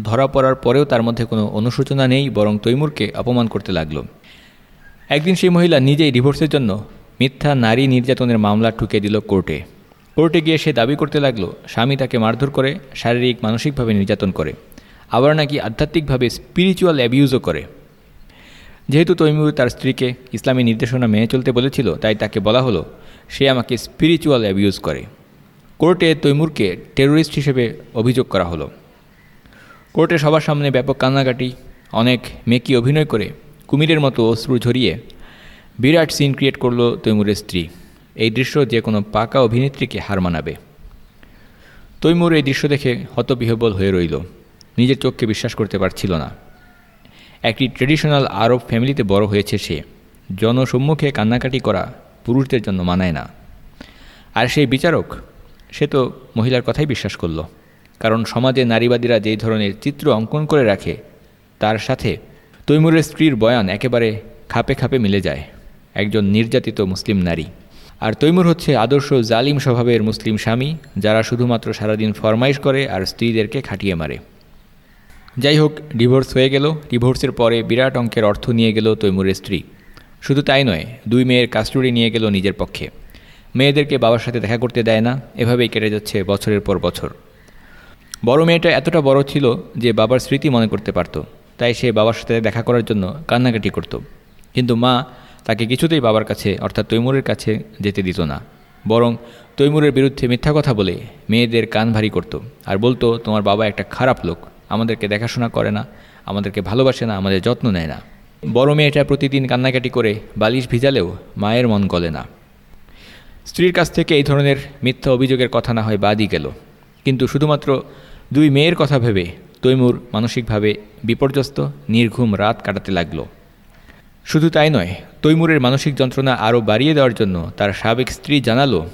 ধরা পড়ার পরেও তার মধ্যে কোনো অনুশোচনা নেই, বরং তৈমুরকে অপমান করতে লাগল। একদিন সেই মহিলা নিজেই ডিভোর্সের জন্য মিথ্যা নারী নির্যাতনের মামলা ঠুকে দিল কোর্টে। কোর্টে গিয়ে সে দাবি করতে লাগল, স্বামী তাকে মারধর করে, শারীরিক, মানসিকভাবে নির্যাতন করে, আবার নাকি আধ্যাত্মিকভাবে স্পিরিচুয়াল অ্যাবিউজও করে। যেহেতু তৈমুর তার স্ত্রীকে ইসলামী নির্দেশনা মেনে চলতে বলেছিল, তাই তাকে বলা হলো, সে আমাকে স্পিরিচুয়াল অ্যাবিউজ করে। কোর্টে তৈমুরকে টেরোরিস্ট হিসেবে অভিযোগ করা হলো। কোর্টে সবার সামনে ব্যাপক কান্নাকাটি, অনেক মেকি অভিনয় করে কুমিরের মতো অশ্রু ঝরিয়ে বিরাট সিন ক্রিয়েট করল তৈমুরের স্ত্রী। এই দৃশ্য যে কোনো পাকা অভিনেত্রীকে হার মানাবে। তৈমুর এই দৃশ্য দেখে হতবিহবল হয়ে রইল। নিজের চোখকে বিশ্বাস করতে পারছিল না। একটি ট্রেডিশনাল আরব ফ্যামিলিতে বড় হয়েছে সে। জনসম্মুখে কান্নাকাটি করা পুরুষদের জন্য মানায় না। আর সেই বিচারক সে তো মহিলার কথাই বিশ্বাস করল। কারণ সমাজে নারীবাদীরা যেই ধরনের চিত্র অঙ্কন করে রাখে, তার সাথে তৈমুরের স্ত্রীর বয়ান একেবারে খাপে খাপে মিলে যায়। একজন নির্যাতিত মুসলিম নারী। আর তৈমুর হচ্ছে আদর্শ জালিম স্বভাবের মুসলিম স্বামী, যারা শুধুমাত্র সারাদিন ফরমাইশ করে আর স্ত্রীদেরকে খাটিয়ে মারে। যাই হোক, ডিভোর্স হয়ে গেল। ডিভোর্সের পরে বিরাট অঙ্কের অর্থ নিয়ে গেল তৈমুরের স্ত্রী। শুধু তাই নয়, দুই মেয়ের কাস্টডি নিয়ে গেল নিজের পক্ষে। মেয়েদেরকে বাবার সাথে দেখা করতে দেয় না, এভাবেই কেটে যাচ্ছে বছরের পর বছর। বড় মেয়েটা এতটা বড় ছিল যে বাবার স্মৃতি মনে করতে পারত, তাই সে বাবার সাথে দেখা করার জন্য কান্নাকাটি করত। কিন্তু মা তাকে কিছুতেই বাবার কাছে, অর্থাৎ তৈমুরের কাছে যেতে দিত না। বরং তৈমুরের বিরুদ্ধে মিথ্যা কথা বলে মেয়েদের কান ভারী করত আর বলতো, তোমার বাবা একটা খারাপ লোক, আমাদেরকে দেখাশোনা করে না, আমাদেরকে ভালোবাসে না, আমাদের যত্ন নেয় না। বড় মেয়েটা প্রতিদিন কান্নাকাটি করে বালিশ ভিজালেও মায়ের মন গলে না। স্ত্রীর কাছ থেকে এই ধরনের মিথ্যা অভিযোগের কথা না হয় বাদই গেল। কিন্তু শুধুমাত্র দুই মেয়ের কথা ভেবে তৈমুর মানসিকভাবে বিপর্যস্ত, নির্ঘুম রাত কাটাতে লাগল। শুধু তাই নয়, তৈমুরের মানসিক যন্ত্রণা আরও বাড়িয়ে দেওয়ার জন্য তার সাবেক স্ত্রী জানালো,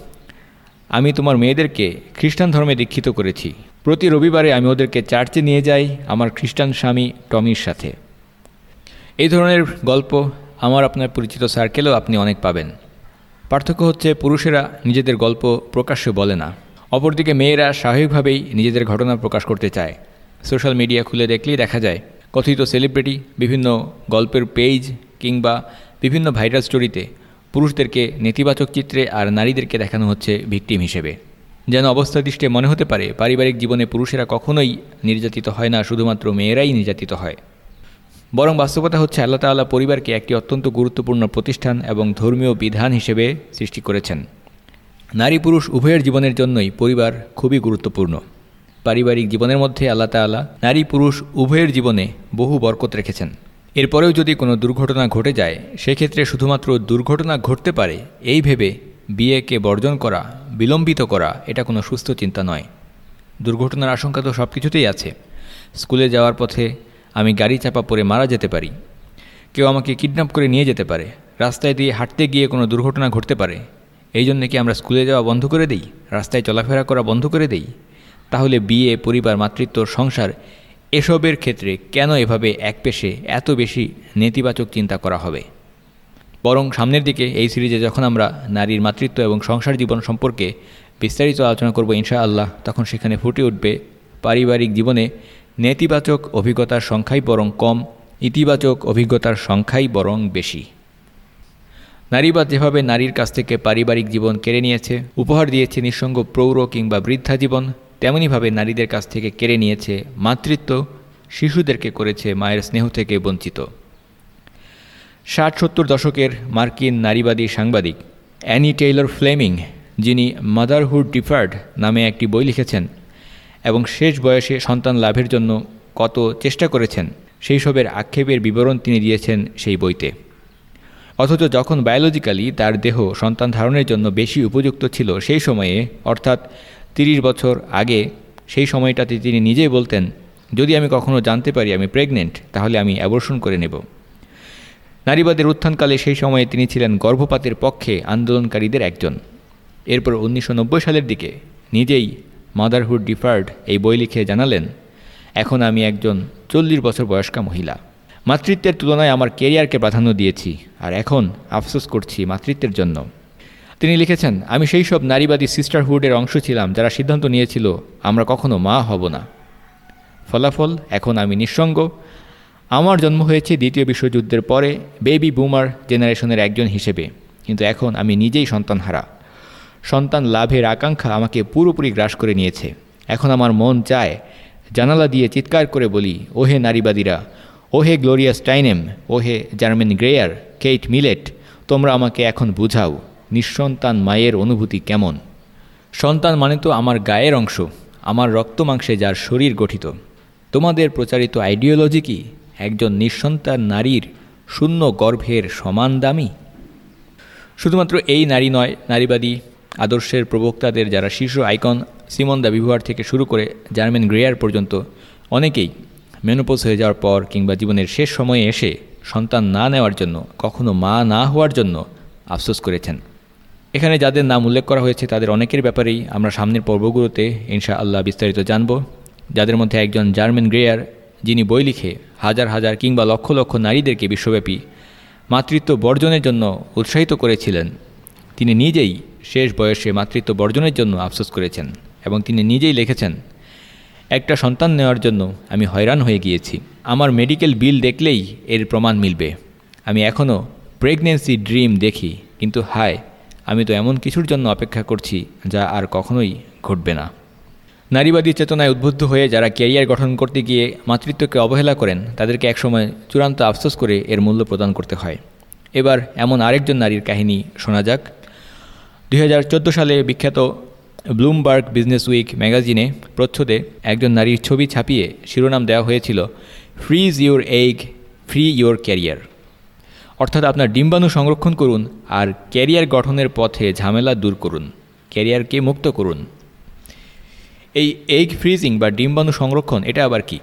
আমি তোমার মেয়েদেরকে খ্রিস্টান ধর্মে দীক্ষিত করেছি। প্রতি রবিবারে আমি ওদেরকে চার্চে নিয়ে যাই আমার খ্রিস্টান স্বামী টমির সাথে। এই ধরনের গল্প আমার আপনার পরিচিত সার্কেলেও আপনি অনেক পাবেন। পার্থক্য হচ্ছে পুরুষেরা নিজেদের গল্প প্রকাশ্যে বলে না। অপরদিকে মেয়েরা স্বাভাবিকভাবেই নিজেদের ঘটনা প্রকাশ করতে চায়। সোশ্যাল মিডিয়া খুলে দেখলেই দেখা যায়, কথিত সেলিব্রিটি বিভিন্ন গল্পের পেজ কিংবা বিভিন্ন ভাইরাল স্টোরিতে পুরুষদেরকে নেতিবাচক চিত্রে আর নারীদেরকে দেখানো হচ্ছে ভিকটিম হিসেবে। যেন অবস্থা দৃষ্টে মনে হতে পারে, পারিবারিক জীবনে পুরুষেরা কখনোই নির্যাতিত হয় না, শুধুমাত্র মেয়েরাই নির্যাতিত হয়। বরং বাস্তবতা হচ্ছে আল্লাহ তাল্লাহ পরিবারকে একটি অত্যন্ত গুরুত্বপূর্ণ প্রতিষ্ঠান এবং ধর্মীয় বিধান হিসেবে সৃষ্টি করেছেন। নারী পুরুষ উভয়ের জীবনের জন্যই পরিবার খুবই গুরুত্বপূর্ণ। পারিবারিক জীবনের মধ্যে আল্লাহ তাল্লাহ নারী পুরুষ উভয়ের জীবনে বহু বরকত রেখেছেন। এরপরেও যদি কোনো দুর্ঘটনা ঘটে যায়, সেক্ষেত্রে শুধুমাত্র দুর্ঘটনা ঘটতে পারে, এই ভেবে বিয়েকে বর্জন করা, বিলম্বিত করা, এটা কোনো সুস্থ চিন্তা নয়। দুর্ঘটনার আশঙ্কা তো সব কিছুতেই আছে। স্কুলে যাওয়ার পথে আমি গাড়ি চাপা পড়ে মারা যেতে পারি। কেউ আমাকে কিডন্যাপ করে নিয়ে যেতে পারে। রাস্তায় দিয়ে হাঁটতে গিয়ে কোনো দুর্ঘটনা ঘটতে পারে। এই জন্য কি আমরা স্কুলে যাওয়া বন্ধ করে দেই? রাস্তায় চলাফেরা করা বন্ধ করে দেই? তাহলে বিয়ে, পরিবার, মাতৃত্ব, সংসার এসবের ক্ষেত্রে কেন এভাবে এক পেশে এত বেশি নেতিবাচক চিন্তা করা হবে? বরং সামনের দিকে এই সিরিজে যখন আমরা নারীর মাতৃত্ব এবং সংসার জীবন সম্পর্কে বিস্তারিত আলোচনা করব ইনশা আল্লাহ তখন সেখানে ফুটে উঠবে পারিবারিক জীবনে নেতিবাচক অভিজ্ঞতার সংখ্যাই বরং কম, ইতিবাচক অভিজ্ঞতার সংখ্যাই বরং বেশি। নারীবাদ যেভাবে নারীর কাছ থেকে পারিবারিক জীবন কেড়ে নিয়েছে, উপহার দিয়েছে নিঃসঙ্গ প্রৌঢ় কিংবা বৃদ্ধা জীবন তেমনইভাবে নারীদের কাছ থেকে কেড়ে নিয়েছে মাতৃত্ব, শিশুদেরকে করেছে মায়ের স্নেহ থেকে বঞ্চিত। ষাট সত্তর দশকের মার্কিন নারীবাদী সাংবাদিক অ্যানি টেইলর ফ্লেমিং, যিনি মাদারহুড ডিফার্ড নামে একটি বই লিখেছেন এবং শেষ বয়সে সন্তান লাভের জন্য কত চেষ্টা করেছেন, সেই সবের আক্ষেপের বিবরণ তিনি দিয়েছেন সেই বইতে। অথচ যখন বায়োলজিক্যালি তার দেহ সন্তান ধারণের জন্য বেশি উপযুক্ত ছিল সেই সময়ে, অর্থাৎ তিরিশ বছর আগে, সেই সময়টাতে তিনি নিজেই বলতেন, যদি আমি কখনো জানতে পারি আমি প্রেগনেন্ট তাহলে আমি অ্যাবর্শন করে নেব। নারীবাদের উত্থানকালে সেই সময়ে তিনি ছিলেন গর্ভপাতের পক্ষে আন্দোলনকারীদের একজন। এরপর উনিশশো নব্বই সালের দিকে নিজেই মাদারহুড ডিফার্ড এই বই লিখে জানালেন, এখন আমি একজন চল্লিশ বছর বয়স্কা মহিলা। মাতৃত্বের তুলনায় আমার কেরিয়ারকে প্রাধান্য দিয়েছি, আর এখন আফসোস করছি মাতৃত্বের জন্য। তিনি লিখেছেন, আমি সেই সব নারীবাদী সিস্টারহুডের অংশ ছিলাম যারা সিদ্ধান্ত নিয়েছিল, আমরা কখনো মা হব না। ফলাফল, এখন আমি নিঃসঙ্গ। আমার জন্ম হয়েছে দ্বিতীয় বিশ্বযুদ্ধের পরে বেবি বুমার জেনারেশনের একজন হিসেবে। কিন্তু এখন আমি নিজেই সন্তানহারা। সন্তান লাভের আকাঙ্ক্ষা আমাকে পুরোপুরি গ্রাস করে নিয়েছে। এখন আমার মন চায়, জানালা দিয়ে চিৎকার করে বলি, ওহে নারীবাদীরা, ওহে গ্লোরিয়া স্টাইনেম ওহে জার্মেন গ্রেয়ার, কেইট মিলেট, তোমরা আমাকে এখন বুঝাও, নিঃসন্তান মায়ের অনুভূতি কেমন? সন্তান মানে তো আমার গায়ের অংশ, আমার রক্ত মাংসে যার শরীর গঠিত। তোমাদের প্রচারিত আইডিওলজি কি? একজন নিঃসন্তান নারীর শূন্য গর্ভের সমান দামি? শুধুমাত্র এই নারী নয়, নারীবাদী আদর্শের প্রবক্তাদের যারা শীর্ষ আইকন সিমন দা বিভুয়ার থেকে শুরু করে জার্মেন গ্রেয়ার পর্যন্ত, অনেকেই মেনোপোজ হয়ে যাওয়ার পর কিংবা জীবনের শেষ সময়ে এসে সন্তান না নেওয়ার জন্য, কখনো মা না হওয়ার জন্য আফসোস করেছেন। এখানে যাদের নাম উল্লেখ করা হয়েছে তাদের অনেকের ব্যাপারেই আমরা সামনের পর্বগুলোতে ইনশা আল্লাহ বিস্তারিত জানব। যাদের মধ্যে একজন জার্মেন গ্রেয়ার, যিনি বই লিখে হাজার হাজার কিংবা লক্ষ লক্ষ নারীদেরকে বিশ্বব্যাপী মাতৃত্ব বর্জনের জন্য উৎসাহিত করেছিলেন, তিনি নিজেই শেষ বয়সে মাতৃত্ব বর্জনের জন্য আফসোস করেছেন এবং তিনি নিজেই লিখেছেন, একটা সন্তান নেওয়ার জন্য আমি হয়রান হয়ে গিয়েছি। আমার মেডিকেল বিল দেখলেই এর প্রমাণ মিলবে। আমি এখনও প্রেগনেন্সি ড্রিম দেখি, কিন্তু হায়, আমি তো এমন কিছুর জন্য অপেক্ষা করছি যা আর কখনোই ঘটবে না। নারীবাদী চেতনায় উদ্বুদ্ধ হয়ে যারা ক্যারিয়ার গঠন করতে গিয়ে মাতৃত্বকে অবহেলা করেন, তাদেরকে একসময় চূড়ান্ত আফসোস করে এর মূল্য প্রদান করতে হয়। এবার এমন আরেকজন নারীর কাহিনী শোনা যাক। দুই হাজার চোদ্দ সালে বিখ্যাত ব্লুমবার্গ বিজনেস উইক ম্যাগাজিনে প্রচ্ছদে একজন নারীর ছবি ছাপিয়ে শিরোনাম দেওয়া হয়েছিল freeze your egg free your career অর্থাৎ আপনার ডিম্বাণু সংরক্ষণ করুন আর ক্যারিয়ার গঠনের পথে ঝামেলা দূর করুন, ক্যারিয়ারকে মুক্ত করুন। এই এগ ফ্রিজিং বা ডিম্বাণু সংরক্ষণ, এটা আবার কি?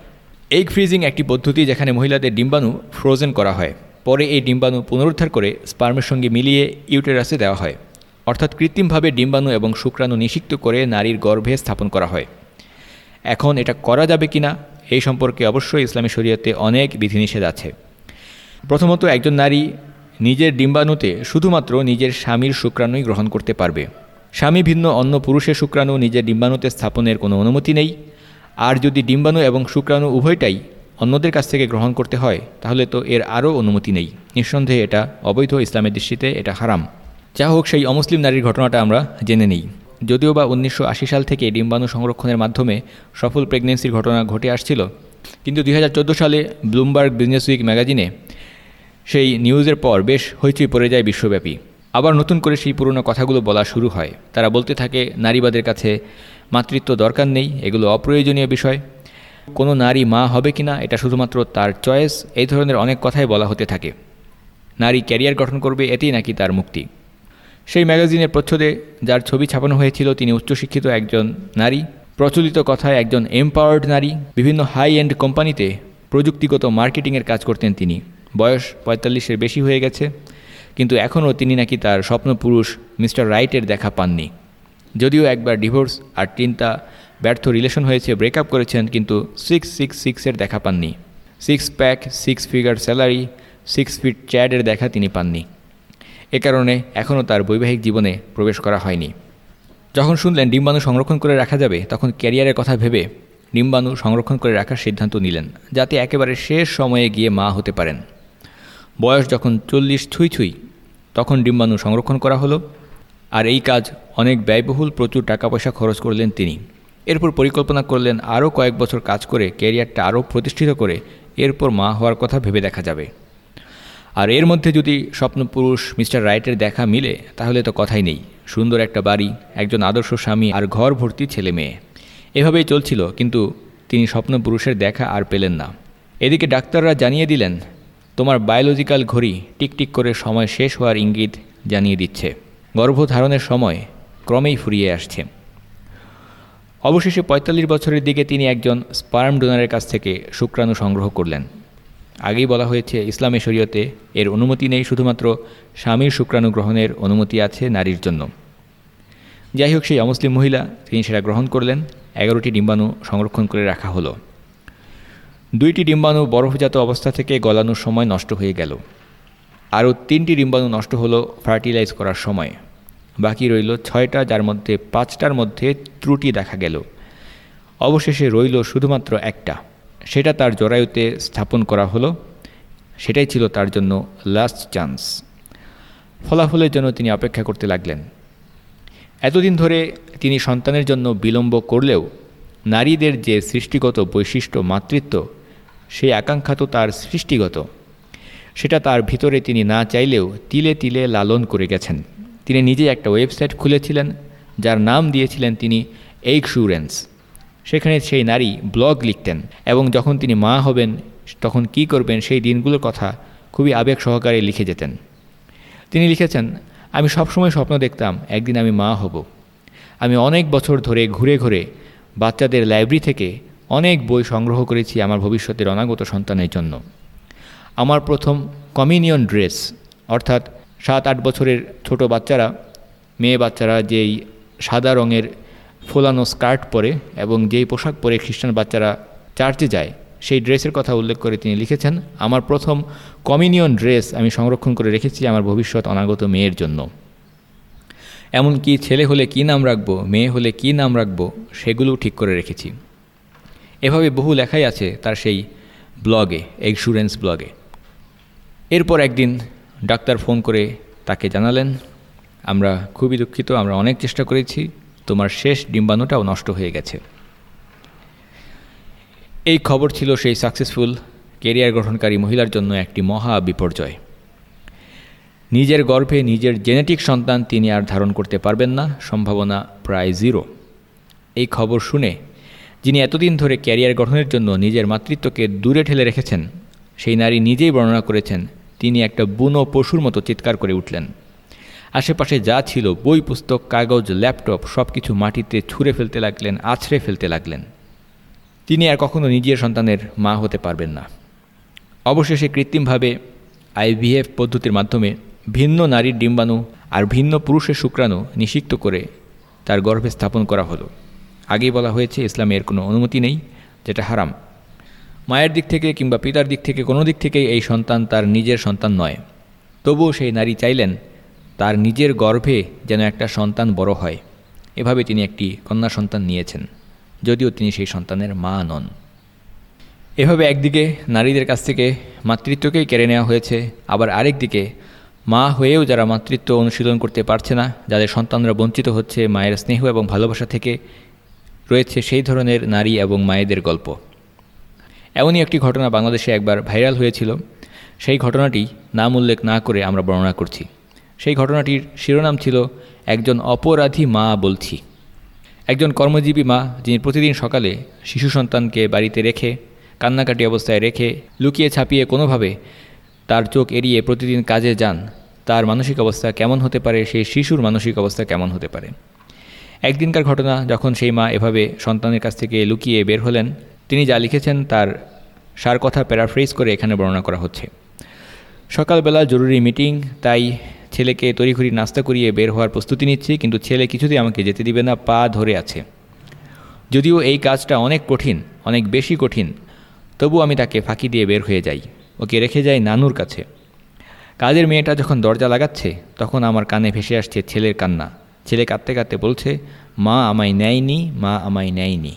এগ ফ্রিজিং একটি পদ্ধতি যেখানে মহিলাদের ডিম্বাণু ফ্রোজেন করা হয়। পরে এই ডিম্বাণু পুনরুদ্ধার করে স্পার্মের সঙ্গে মিলিয়ে ইউটেরাসে দেওয়া হয়। অর্থাৎ কৃত্রিমভাবে ডিম্বাণু এবং শুক্রাণু নিষিক্ত করে নারীর গর্ভে স্থাপন করা হয়। এখন এটা করা যাবে কি না এই সম্পর্কে অবশ্যই ইসলামী শরীয়তে অনেক বিধিনিষেধ আছে। প্রথমত, একজন নারী নিজের ডিম্বাণুতে শুধুমাত্র নিজের স্বামীর শুক্রাণুই গ্রহণ করতে পারবে। স্বামী ভিন্ন, অন্য পুরুষের শুক্রাণু নিজের ডিম্বাণুতে স্থাপনের কোনো অনুমতি নেই। আর যদি ডিম্বাণু এবং শুক্রাণু উভয়টাই অন্যদের কাছ থেকে গ্রহণ করতে হয়, তাহলে তো এর আরও অনুমতি নেই। নিঃসন্দেহে এটা অবৈধ ইসলামের দৃষ্টিতে এটা হারাম। যা হোক, সেই অমুসলিম নারীর ঘটনাটা আমরা জেনে নিই। যদিও বা উনিশশো আশি সাল থেকে ডিম্বাণু সংরক্ষণের মাধ্যমে সফল প্রেগনেন্সির ঘটনা ঘটে আসছিল, কিন্তু দুই হাজার চোদ্দ সালে ব্লুমবার্গ বিজনেস উইক ম্যাগাজিনে সেই নিউজের পর বেশ হইচই পড়ে যায় বিশ্বব্যাপী। আবার নতুন করে সেই পুরনো কথাগুলো বলা শুরু হয়। তারা বলতে থাকে, নারীবাদের কাছে মাতৃত্ব দরকার নেই, এগুলো অপ্রয়োজনীয় বিষয়। কোনো নারী মা হবে কি না, এটা শুধুমাত্র তার চয়েস, এই ধরনের অনেক কথাই বলা হতে থাকে। নারী ক্যারিয়ার গঠন করবে এতেই নাকি তার মুক্তি? সেই ম্যাগাজিনের প্রচ্ছদে যার ছবি ছাপানো হয়েছিল তিনি উচ্চশিক্ষিত একজন নারী, প্রচলিত কথায় একজন এম্পাওয়ার্ড নারী, বিভিন্ন হাই এন্ড কোম্পানিতে প্রযুক্তিগত মার্কেটিংয়ের কাজ করতেন তিনি। বয়স পঁয়তাল্লিশের বেশি হয়ে গেছে, কিন্তু এখনও তিনি নাকি তার স্বপ্ন পুরুষ মিস্টার রাইটের দেখা পাননি। যদিও একবার ডিভোর্স আর তিনটা ব্যর্থ রিলেশন হয়েছে ব্রেকআপ করেছেন, কিন্তু সিক্স সিক্স সিক্সের দেখা পাননি। Six pack six figure salary six feet চ্যাডের দেখা তিনি পাননি। এ কারণে এখনও তার বৈবাহিক জীবনে প্রবেশ করা হয়নি। যখন শুনলেন ডিম্বাণু সংরক্ষণ করে রাখা যাবে, তখন ক্যারিয়ারের কথা ভেবে ডিম্বাণু সংরক্ষণ করে রাখার সিদ্ধান্ত নিলেন, যাতে একেবারে শেষ সময়ে গিয়ে মা হতে পারেন। বয়স যখন চল্লিশ ছুঁই ছুঁই তখন ডিম্বাণু সংরক্ষণ করা হলো, আর এই কাজ অনেক ব্যয়বহুল প্রচুর টাকা পয়সা খরচ করলেন তিনি। এরপর পরিকল্পনা করলেন আরও কয়েক বছর কাজ করে ক্যারিয়ারটা আরও প্রতিষ্ঠিত করে এরপর মা হওয়ার কথা ভেবে দেখা যাবে। আর এর মধ্যে যদি স্বপ্নপুরুষ মিস্টার রাইটের দেখা মিলে, তাহলে তো কথাই নেই। সুন্দর একটা বাড়ি, একজন আদর্শ স্বামী আর ঘর ভর্তি ছেলে মেয়ে। এভাবেই চলছিল, কিন্তু তিনি স্বপ্নপুরুষের দেখা আর পেলেন না। এদিকে ডাক্তাররা জানিয়ে দিলেন, তোমার বায়োলজিক্যাল ঘড়ি টিকটিক করে সময় শেষ হওয়ার ইঙ্গিত জানিয়ে দিচ্ছে। গর্ভধারণের সময় ক্রমেই ফুরিয়ে আসছে। অবশেষে পঁয়তাল্লিশ বছরের দিকে তিনি একজন স্পার্ম ডোনারের কাছ থেকে শুক্রাণু সংগ্রহ করলেন। আগেই বলা হয়েছে, ইসলামী শরীয়তে এর অনুমতি নেই, শুধুমাত্র স্বামীর শুক্রাণু গ্রহণের অনুমতি আছে নারীর জন্য। যাই হোক, সেই অমুসলিম মহিলা, তিনি সেটা গ্রহণ করলেন। এগারোটি ডিম্বাণু সংরক্ষণ করে রাখা হলো। দুইটি ডিম্বাণু বরফজাত অবস্থা থেকে গলানোর সময় নষ্ট হয়ে গেল। আরও তিনটি ডিম্বাণু নষ্ট হলো ফার্টিলাইজ করার সময়। বাকি রইল ছয়টা, যার মধ্যে পাঁচটার মধ্যে ত্রুটি দেখা গেল। অবশেষে রইল শুধুমাত্র একটা। সেটা তার জরায়ুতে স্থাপন করা হলো। সেটাই ছিল তার জন্য লাস্ট চান্স ফলাফলের জন্য তিনি অপেক্ষা করতে লাগলেন। এতদিন ধরে তিনি সন্তানের জন্য বিলম্ব করলেও নারীদের যে সৃষ্টিগত বৈশিষ্ট্য মাতৃত্ব, সেই আকাঙ্ক্ষা তো তার সৃষ্টিগত। সেটা তার ভিতরে তিনি না চাইলেও তিলে তিলে লালন করে গেছেন। তিনি নিজে একটা ওয়েবসাইট খুলেছিলেন, যার নাম দিয়েছিলেন তিনি এইক্সুরেন্স সেখানে সেই নারী ব্লগ লিখতেন এবং যখন তিনি মা হবেন, তখন কি করবেন সেই দিনগুলোর কথা খুবই আবেগ সহকারে লিখে যেতেন। তিনি লিখেছেন, আমি সবসময় স্বপ্ন দেখতাম একদিন আমি মা হব। আমি অনেক বছর ধরে ঘুরে ঘুরে বাচ্চাদের লাইব্রেরি থেকে অনেক বই সংগ্রহ করেছি আমার ভবিষ্যতের অনাগত সন্তানের জন্য। আমার প্রথম কমিনিয়ন ড্রেস অর্থাৎ সাত আট বছরের ছোট বাচ্চারা, মেয়ে বাচ্চারা যেই সাদা রঙের ফোলানো স্কার্ট পরে এবং যেই পোশাক পরে খ্রিস্টান বাচ্চারা চার্চে যায়, সেই ড্রেসের কথা উল্লেখ করে তিনি লিখেছেন, আমার প্রথম কমিনিয়ন ড্রেস আমি সংরক্ষণ করে রেখেছি আমার ভবিষ্যৎ অনাগত মেয়ের জন্য। এমনকি ছেলে হলে কি নাম রাখব, মেয়ে হলে কি নাম রাখব সেগুলোও ঠিক করে রেখেছি। এভাবে বহু লেখাই আছে তার সেই ব্লগে, এক্সুরেন্স ব্লগে। এরপর একদিন ডাক্তার ফোন করে তাকে জানালেন, আমরা খুবই দুঃখিত, আমরা অনেক চেষ্টা করেছি তোমার শেষ ডিম্বাণুটাও নষ্ট হয়ে গেছে। এই খবর ছিল সেই সাকসেসফুল কেরিয়ার গঠনকারী মহিলার জন্য একটি মহা বিপর্যয়। নিজের গর্ভে নিজের জেনেটিক সন্তান তিনি আর ধারণ করতে পারবেন না, সম্ভাবনা প্রায় জিরো এই খবর শুনে যিনি এতদিন ধরে ক্যারিয়ার গঠনের জন্য নিজের মাতৃত্বকে দূরে ঠেলে রেখেছেন, সেই নারী নিজেই বর্ণনা করেছেন, তিনি একটা বুনো পশুর মতো চিৎকার করে উঠলেন। আশেপাশে যা ছিল, বই, পুস্তক, কাগজ, ল্যাপটপ সব কিছু মাটিতে ছুঁড়ে ফেলতে লাগলেন, আছড়ে ফেলতে লাগলেন। তিনি আর কখনো নিজের সন্তানের মা হতে পারবেন না। অবশেষে কৃত্রিমভাবে আইভিএফ পদ্ধতির মাধ্যমে ভিন্ন নারীর ডিম্বাণু আর ভিন্ন পুরুষের শুক্রাণু নিষিক্ত করে তার গর্ভে স্থাপন করা হলো। আগেই বলা হয়েছে, ইসলামে এর কোনো অনুমতি নেই, যেটা হারাম। মায়ের দিক থেকে কিংবা পিতার দিক থেকে কোনো দিক থেকেই এই সন্তান তার নিজের সন্তান নয়। তবুও সেই নারী চাইলেন তার নিজের গর্ভে যেন একটা সন্তান বড় হয়। এভাবে তিনি একটি কন্যা সন্তান নিয়েছেন, যদিও তিনি সেই সন্তানের মা নন। এভাবে একদিকে নারীদের কাছ থেকে মাতৃত্বকেই কেড়ে নেওয়া হয়েছে, আবার আরেক দিকে মা হয়েও যারা মাতৃত্ব অনুশীলন করতে পারছে না, যাদের সন্তানরা বঞ্চিত হচ্ছে, মায়ের স্নেহ এবং ভালোবাসা থেকে রয়েছে সেই ধরনের নারী এবং মায়েদের গল্প। এমনই একটি ঘটনা বাংলাদেশে একবার ভাইরাল হয়েছিল। সেই ঘটনাটি নাম উল্লেখ না করে আমরা বর্ণনা করছি। সেই ঘটনাটির শিরোনাম ছিল, একজন অপরাধী মা বলছি। একজন কর্মজীবী মা, যিনি প্রতিদিন সকালে শিশু সন্তানকে বাড়িতে রেখে, কান্নাকাটি অবস্থায় রেখে, লুকিয়ে ছাপিয়ে কোনোভাবে তার চোখ এড়িয়ে প্রতিদিন কাজে যান, তার মানসিক অবস্থা কেমন হতে পারে, সেই শিশুর মানসিক অবস্থা কেমন হতে পারে? একদিনকার ঘটনা, যখন সেই মা এভাবে সন্তানের কাছ থেকে লুকিয়ে বের হলেন, তিনি যা লিখেছেন তার সার কথা প্যারাফ্রেজ করে এখানে বর্ণনা করা হচ্ছে। সকালবেলা জরুরি মিটিং, তাই ছেলেকে তড়িঘড়ি নাস্তা করিয়ে বের হওয়ার প্রস্তুতি নিচ্ছি, কিন্তু ছেলে কিছুতেই আমাকে যেতে দিবে না, পা ধরে আছে। যদিও এই কাজটা অনেক কঠিন, অনেক বেশি কঠিন, তবু আমি তাকে ফাঁকি দিয়ে বের হয়ে যাই। ওকে রেখে যাই নানুর কাছে। কাজের মেয়েটা যখন দরজা লাগাচ্ছে, তখন আমার কানে ভেসে আসছে ছেলের কান্না। ছেলে কাঁদতে কাঁদতে বলছে, মা আমায় নেয়নি, মা আমায় নেয়নি।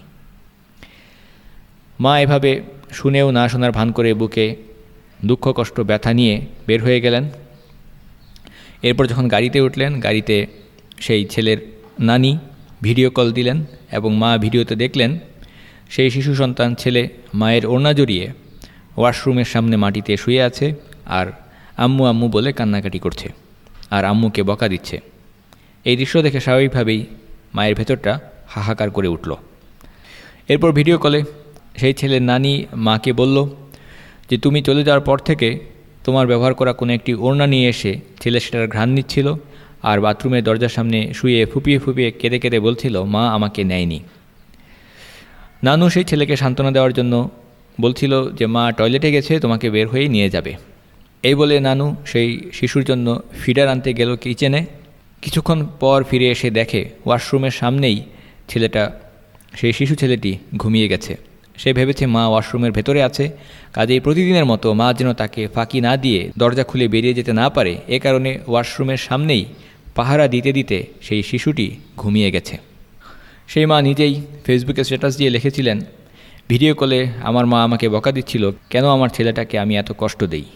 মা এভাবে শুনেও না শোনার ভান করে বুকে দুঃখ, কষ্ট, ব্যথা নিয়ে বের হয়ে গেলেন। এরপর যখন গাড়িতে উঠলেন, গাড়িতে সেই ছেলের নানি ভিডিও কল দিলেন এবং মা ভিডিওতে দেখলেন, সেই শিশু সন্তান ছেলে মায়ের ওড়না জড়িয়ে ওয়াশরুমের সামনে মাটিতে শুয়ে আছে আর আম্মু আম্মু বলে কান্নাকাটি করছে আর আম্মুকে বকা দিচ্ছে। এই দৃশ্য দেখে স্বাভাবিকভাবেই মায়ের ভেতরটা হাহাকার করে উঠল। এরপর ভিডিও কলে সেই ছেলের নানি মাকে বলল যে, তুমি চলে যাওয়ার পর থেকে তোমার ব্যবহার করা কোনো একটি ওড়না নিয়ে এসে ছেলে সেটার ঘ্রাণ নিচ্ছিল আর বাথরুমের দরজার সামনে শুয়ে ফুপিয়ে ফুপিয়ে কেঁদে কেঁদে বলছিল, মা আমাকে নেয়নি। নানু সেই ছেলেকে সান্ত্বনা দেওয়ার জন্য বলছিল যে, মা টয়লেটে গেছে, তোমাকে বের হয়েই নিয়ে যাবে। এই বলে নানু সেই শিশুর জন্য ফিডার আনতে গেল কিচেনে। কিছুক্ষণ পর ফিরে এসে দেখে ওয়াশরুমের সামনেই ছেলেটা, সেই শিশু ছেলেটি ঘুমিয়ে গেছে। সে ভেবেছে মা ওয়াশরুমের ভেতরে আছে। কাজেই প্রতিদিনের মতো মা যেন তাকে ফাঁকি না দিয়ে দরজা খুলে বেরিয়ে যেতে না পারে, এ কারণে ওয়াশরুমের সামনেই পাহারা দিতে দিতে সেই শিশুটি ঘুমিয়ে গেছে। সেই মা নিজেই ফেসবুকে স্ট্যাটাস দিয়ে লিখেছিলেন, ভিডিও কলে আমার মা আমাকে বকা দিচ্ছিল, কেন আমার ছেলেটাকে আমি এত কষ্ট দেই?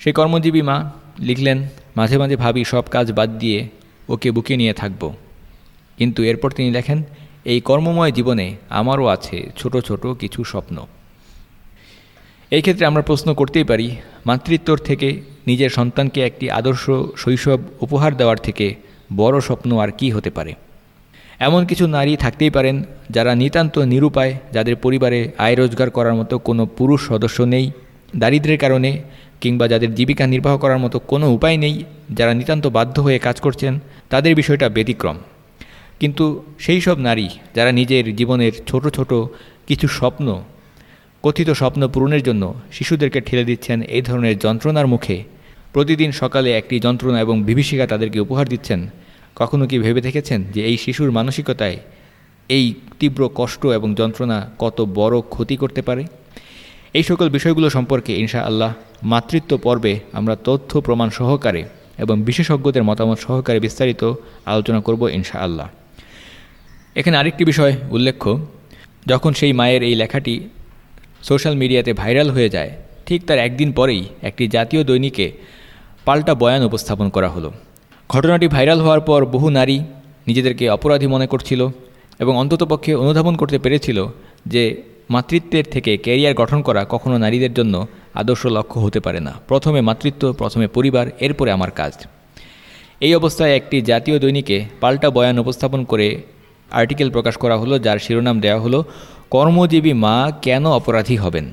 সেই কর্মজীবী মা লিখলেন, মাঝে মাঝে ভাবি সব কাজ বাদ দিয়ে ওকে বুকে নিয়ে থাকব। কিন্তু এরপর তিনি লেখেন এই কর্মময় জীবনে আমারও আছে ছোট ছোট কিছু স্বপ্ন। এই ক্ষেত্রে আমরা প্রশ্ন করতেই পারি, মাতৃত্বর থেকে নিজের সন্তানকে একটি আদর্শ শৈশব উপহার দেওয়ার থেকে বড় স্বপ্ন আর কি হতে পারে? এমন কিছু নারী থাকতেই পারেন যারা নিতান্ত নিরুপায়, যাদের পরিবারে আয় রোজগার করার মতো কোনো পুরুষ সদস্য নেই, দারিদ্রের কারণে কিংবা যাদের জীবিকা নির্বাহ করার মতো কোনো উপায় নেই, যারা নিতান্ত বাধ্য হয়ে কাজ করছেন, তাদের বিষয়টা ব্যতিক্রম। কিন্তু সেই সব নারী যারা নিজের জীবনের ছোট ছোট কিছু স্বপ্ন, কথিত স্বপ্ন পূরণের জন্য শিশুদেরকে ঠেলে দিচ্ছেন এই ধরনের যন্ত্রণার মুখে, প্রতিদিন সকালে একটি যন্ত্রণা এবং বিভীষিকা তাদেরকে উপহার দিচ্ছেন, কখনো কি ভেবে দেখেছেন যে এই শিশুর মানসিকতায় এই তীব্র কষ্ট এবং যন্ত্রণা কত বড় ক্ষতি করতে পারে? এই সকল বিষয়গুলো সম্পর্কে ইনশা আল্লাহ মাতৃত্ব পর্বে আমরা তথ্য প্রমাণ সহকারে এবং বিশেষজ্ঞদের মতামত সহকারে বিস্তারিত আলোচনা করব ইনশা আল্লাহ এখানে আরেকটি বিষয় উল্লেখ্য। যখন সেই মায়ের এই লেখাটি সোশ্যাল মিডিয়াতে ভাইরাল হয়ে যায়, ঠিক তার একদিন পরেই একটি জাতীয় দৈনিকে পাল্টা বয়ান উপস্থাপন করা হলো। ঘটনাটি ভাইরাল হওয়ার পর বহু নারী নিজেদেরকে অপরাধী মনে করছিল এবং অন্ততপক্ষে অনুধাবন করতে পেরেছিল যে মাতৃত্বের থেকে ক্যারিয়ার গঠন করা কখনো নারীদের জন্য আদর্শ লক্ষ্য হতে পারে না। প্রথমে মাতৃত্ব, প্রথমে পরিবার, এরপরে আমার কাজ। এই অবস্থায় একটি জাতীয় দৈনিকে পাল্টা বয়ান উপস্থাপন করে আর্টিকেল প্রকাশ করা হলো, যার শিরোনাম দেওয়া হলো, কর্মজীবী মা কেন অপরাধী হবেন?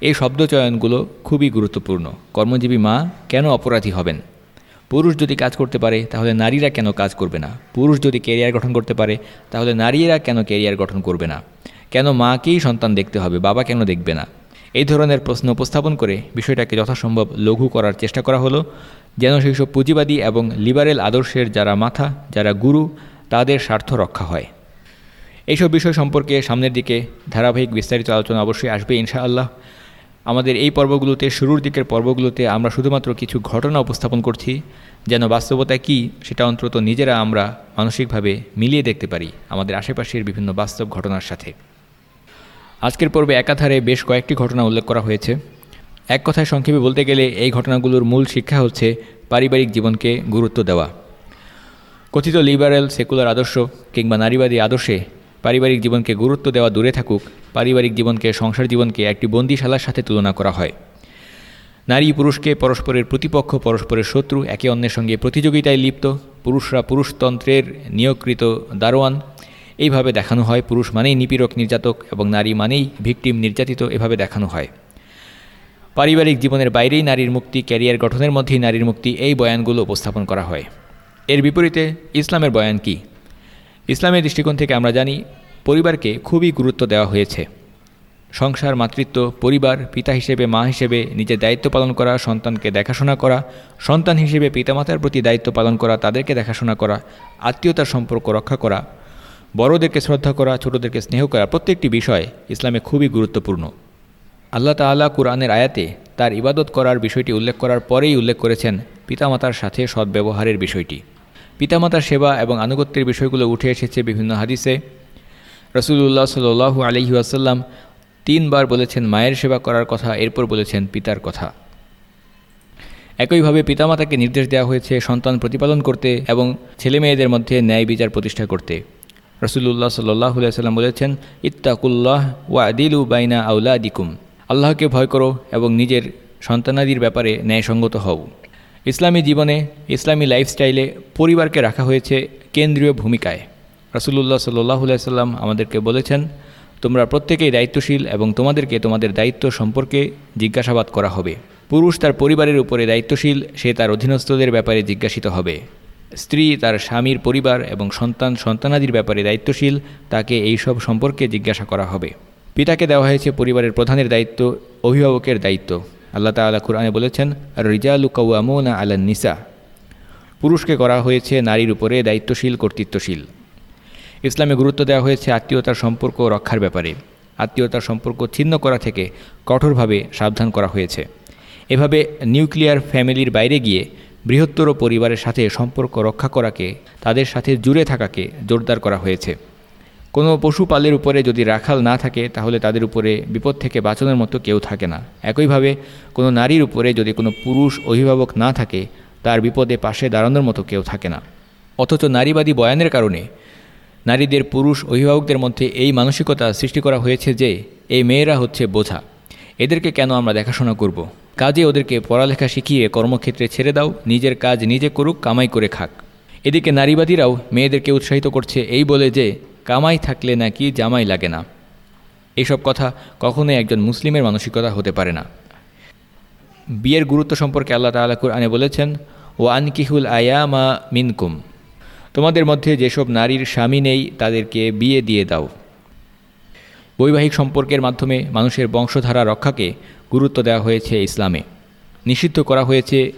এই শব্দচয়নগুলো খুবই গুরুত্বপূর্ণ। কর্মজীবী মা কেন অপরাধী হবেন? পুরুষ যদি কাজ করতে পারে, তাহলে নারীরা কেন কাজ করবে না? পুরুষ যদি কেরিয়ার গঠন করতে পারে, তাহলে নারীরা কেন কেরিয়ার গঠন করবে না? কেন মাকেই সন্তান দেখতে হবে, বাবা কেন দেখবে না? এই ধরনের প্রশ্ন উপস্থাপন করে বিষয়টাকে যথাসম্ভব লঘু করার চেষ্টা করা হলো, যেন সেই সব পুঁজিবাদী এবং লিবারেল আদর্শের যারা মাথা, যারা গুরু তাদের স্বার্থ রক্ষা হয়। এইসব বিষয় সম্পর্কে সামনের দিকে ধারাবাহিক বিস্তারিত আলোচনা অবশ্যই আসবে ইনশাআল্লাহ। আমাদের এই পর্বগুলোতে, শুরুর দিকের পর্বগুলোতে আমরা শুধুমাত্র কিছু ঘটনা উপস্থাপন করছি, যেন বাস্তবতা কি সেটা অন্তত নিজেরা আমরা মানসিকভাবে মিলিয়ে দেখতে পারি আমাদের আশেপাশের বিভিন্ন বাস্তব ঘটনার সাথে। আজকের পর্বে একাধারে বেশ কয়েকটি ঘটনা উল্লেখ করা হয়েছে। এক কথায় সংক্ষেপে বলতে গেলে, এই ঘটনাগুলোর মূল শিক্ষা হচ্ছে পারিবারিক জীবনকে গুরুত্ব দেওয়া। কথিত লিবারেল সেকুলার আদর্শ কিংবা নারীবাদী আদর্শে পারিবারিক জীবনকে গুরুত্ব দেওয়া দূরে থাকুক, পারিবারিক জীবনকে, সংসার জীবনকে একটি বন্দিশালার সাথে তুলনা করা হয়। নারী পুরুষকে পরস্পরের প্রতিপক্ষ, পরস্পরের শত্রু, একে অন্যের সঙ্গে প্রতিযোগিতায় লিপ্ত, পুরুষরা পুরুষতন্ত্রের নিয়োগকৃত দারোয়ান। এইভাবে দেখানো হয়, পুরুষ মানেই নিপীড়ক, নির্যাতক এবং নারী মানেই ভিকটিম, নির্যাতিত এভাবে দেখানো হয়। পারিবারিক জীবনের বাইরেই নারীর মুক্তি, ক্যারিয়ার গঠনের মধ্যেই নারীর মুক্তি, এই বয়ানগুলো উপস্থাপন করা হয়। এর বিপরীতে ইসলামের বয়ান কি? ইসলামের দৃষ্টিকোণ থেকে আমরা জানি, পরিবারকে খুবই গুরুত্ব দেওয়া হয়েছে। সংসার, মাতৃত্ব, পরিবার, পিতা হিসেবে, মা হিসেবে নিজের দায়িত্ব পালন করা, সন্তানকে দেখাশোনা করা, সন্তান হিসেবে পিতামাতার প্রতি দায়িত্ব পালন করা, তাদেরকে দেখাশোনা করা, আত্মীয়তার সম্পর্ক রক্ষা করা, বড়দেরকে শ্রদ্ধা করা, ছোটদেরকে স্নেহ করা, প্রত্যেকটি বিষয় ইসলামে খুবই গুরুত্বপূর্ণ। আল্লাহ তাল্লাহ কুরআনের আয়াতে তার ইবাদত করার বিষয়টি উল্লেখ করার পরেই উল্লেখ করেছেন পিতামাতার সাথে সদ্ব্যবহারের বিষয়টি। পিতামাতার সেবা এবং আনুগত্যের বিষয়গুলো উঠে এসেছে বিভিন্ন হাদিসে। রসুল্লাহ সাল্লু আলহি আসাল্লাম তিনবার বলেছেন, মায়ের সেবা করার কথা। এরপর বলেছেন, পিতার কথা। একইভাবে পিতামাতাকে নির্দেশ দেওয়া হয়েছে সন্তান প্রতিপালন করতে এবং ছেলে মেয়েদের মধ্যে ন্যায় বিচার প্রতিষ্ঠা করতে। রসুল্লাহ সাল্লাহ সাল্লাম বলেছেন, ইত্তাকুল্লাহ ওয়া আদিলু বাইনা আউলা দিকুম আল্লাহকে ভয় করো এবং নিজের সন্তানাদির ব্যাপারে ন্যায়সঙ্গত হও। ইসলামী জীবনে, ইসলামী লাইফস্টাইলে পরিবারকে রাখা হয়েছে কেন্দ্রীয় ভূমিকায়। রাসুলুল্লাহ সাল্লাহ সাল্লাম আমাদেরকে বলেছেন, তোমরা প্রত্যেকেই দায়িত্বশীল এবং তোমাদেরকে তোমাদের দায়িত্ব সম্পর্কে জিজ্ঞাসাবাদ করা হবে। পুরুষ তার পরিবারের উপরে দায়িত্বশীল, সে তার অধীনস্থদের ব্যাপারে জিজ্ঞাসিত হবে। স্ত্রী তার স্বামীর পরিবার এবং সন্তান সন্তানাদির ব্যাপারে দায়িত্বশীল, তাকে এই সব সম্পর্কে জিজ্ঞাসা করা হবে। পিতাকে দেওয়া হয়েছে পরিবারের প্রধানের দায়িত্ব, অভিভাবকের দায়িত্ব। আল্লাহ তাআলা কুরআনে বলেছেন রিজালু কৌয়ামুনা আলান নিসা পুরুষকে করা হয়েছে নারীর উপরে দায়িত্বশীল, কর্তৃত্বশীল। ইসলামে গুরুত্ব দেওয়া হয়েছে আত্মীয়তার সম্পর্ক রক্ষার ব্যাপারে। আত্মীয়তার সম্পর্ক ছিন্ন করা থেকে কঠোরভাবে সাবধান করা হয়েছে। এভাবে নিউক্লিয়ার ফ্যামিলির বাইরে গিয়ে বৃহত্তর পরিবারের সাথে সম্পর্ক রক্ষা করাকে, তাদের সাথে জুড়ে থাকাকে জোরদার করা হয়েছে। কোনো পশুপালের উপরে যদি রাখাল না থাকে, তাহলে তাদের উপরে বিপদ থেকে বাঁচানোর মতো কেউ থাকে না। একইভাবে কোনো নারীর উপরে যদি কোনো পুরুষ অভিভাবক না থাকে, তার বিপদে পাশে দাঁড়ানোর মতো কেউ থাকে না। অথচ নারীবাদী বয়ানের কারণে নারীদের পুরুষ অভিভাবকদের মধ্যে এই মানসিকতা সৃষ্টি করা হয়েছে যে, এই মেয়েরা হচ্ছে বোঝা। এদেরকে কেন আমরা দেখাশোনা করব। কাজে ওদেরকে পড়ালেখা শিখিয়ে কর্মক্ষেত্রে ছেড়ে দাও, নিজের কাজ নিজে করুক, কামাই করে খাক। এদিকে নারীবাদীরাও মেয়েদেরকে উৎসাহিত করছে এই বলে যে কামাই থাকলে নাকি জামাই লাগে না। এইসব কথা কখনোই একজন মুসলিমের মানসিকতা হতে পারে না। বিয়ের গুরুত্ব সম্পর্কে আল্লাহ তালা কুরআনে বলেছেন ও আনকিহুল আয়ামা মিনকুম। তোমাদের মধ্যে যেসব নারীর স্বামী নেই, তাদেরকে বিয়ে দিয়ে দাও। বৈবাহিক সম্পর্কের মাধ্যমে মানুষের বংশধারা রক্ষাকে গুরুত্ব দেওয়া হয়েছে ইসলামে। নিষিদ্ধ করা হয়েছে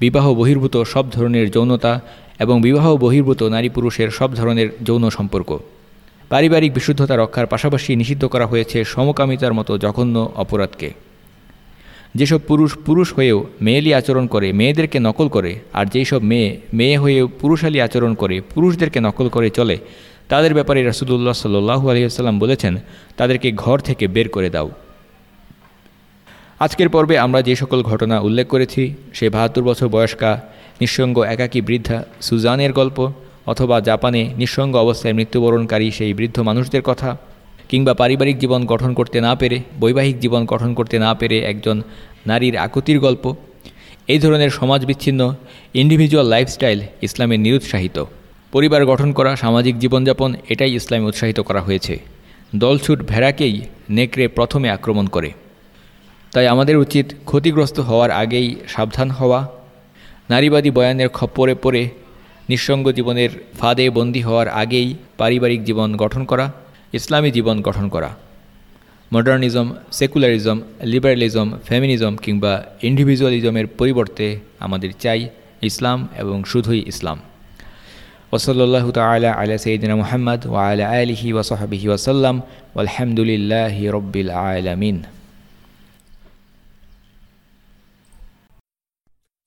বিবাহ বহির্ভূত সব ধরনের যৌনতা এবং বিবাহ বহির্ভূত নারী পুরুষের সব ধরনের যৌন সম্পর্ক। পারিবারিক বিশুদ্ধতা রক্ষার পাশাপাশি নিষিদ্ধ করা হয়েছে সমকামিতার মতো জঘন্য অপরাধকে। যেসব পুরুষ পুরুষ হয়েও মেয়েলি আচরণ করে, মেয়েদেরকে নকল করে, আর যেই সব মেয়ে মেয়ে হয়েও পুরুষালী আচরণ করে, পুরুষদেরকে নকল করে চলে, তাদের ব্যাপারে রাসুদুল্লাহ সাল্লু আলহিহাল্লাম বলেছেন, তাদেরকে ঘর থেকে বের করে দাও। আজকের পর্বে আমরা যে সকল ঘটনা উল্লেখ করেছি, সে বাহাত্তর বছর বয়স্কা, নিঃসঙ্গ, একাকী বৃদ্ধা সুজানের গল্প অথবা জাপানে নিঃসঙ্গ অবস্থায় মৃত্যুবরণকারী সেই বৃদ্ধ মানুষদের কথা, কিংবা পারিবারিক জীবন গঠন করতে না পেরে, বৈবাহিক জীবন গঠন করতে না পেরে একজন নারীর আকুতির গল্প, এই ধরনের সমাজ বিচ্ছিন্ন ইন্ডিভিজুয়াল লাইফস্টাইল ইসলামের নিরুৎসাহিত। পরিবার গঠন করা, সামাজিক জীবনযাপন, এটাই ইসলামে উৎসাহিত করা হয়েছে। দলছুট ভেড়াকেই নেকড়ে প্রথমে আক্রমণ করে। তাই আমাদের উচিত ক্ষতিগ্রস্ত হওয়ার আগেই সাবধান হওয়া, নারীবাদী বয়ানের খপ্পরে পড়ে নিঃসঙ্গ জীবনের ফাঁদে বন্দী হওয়ার আগেই পারিবারিক জীবন গঠন করা, ইসলামী জীবন গঠন করা। মডার্নিজম, সেকুলারিজম, লিবারালিজম, ফেমিনিজম কিংবা ইন্ডিভিজুয়ালিজমের পরিবর্তে আমাদের চাই ইসলাম এবং শুধুই ইসলাম। ওসল্লাহ তালা আলা সঈদিনা মোহাম্মদ ওয়া আলা আলহি ওসহাবিহি ওসাল্লাম আলহামদুলিল্লাহ রব্বিল আলমিন।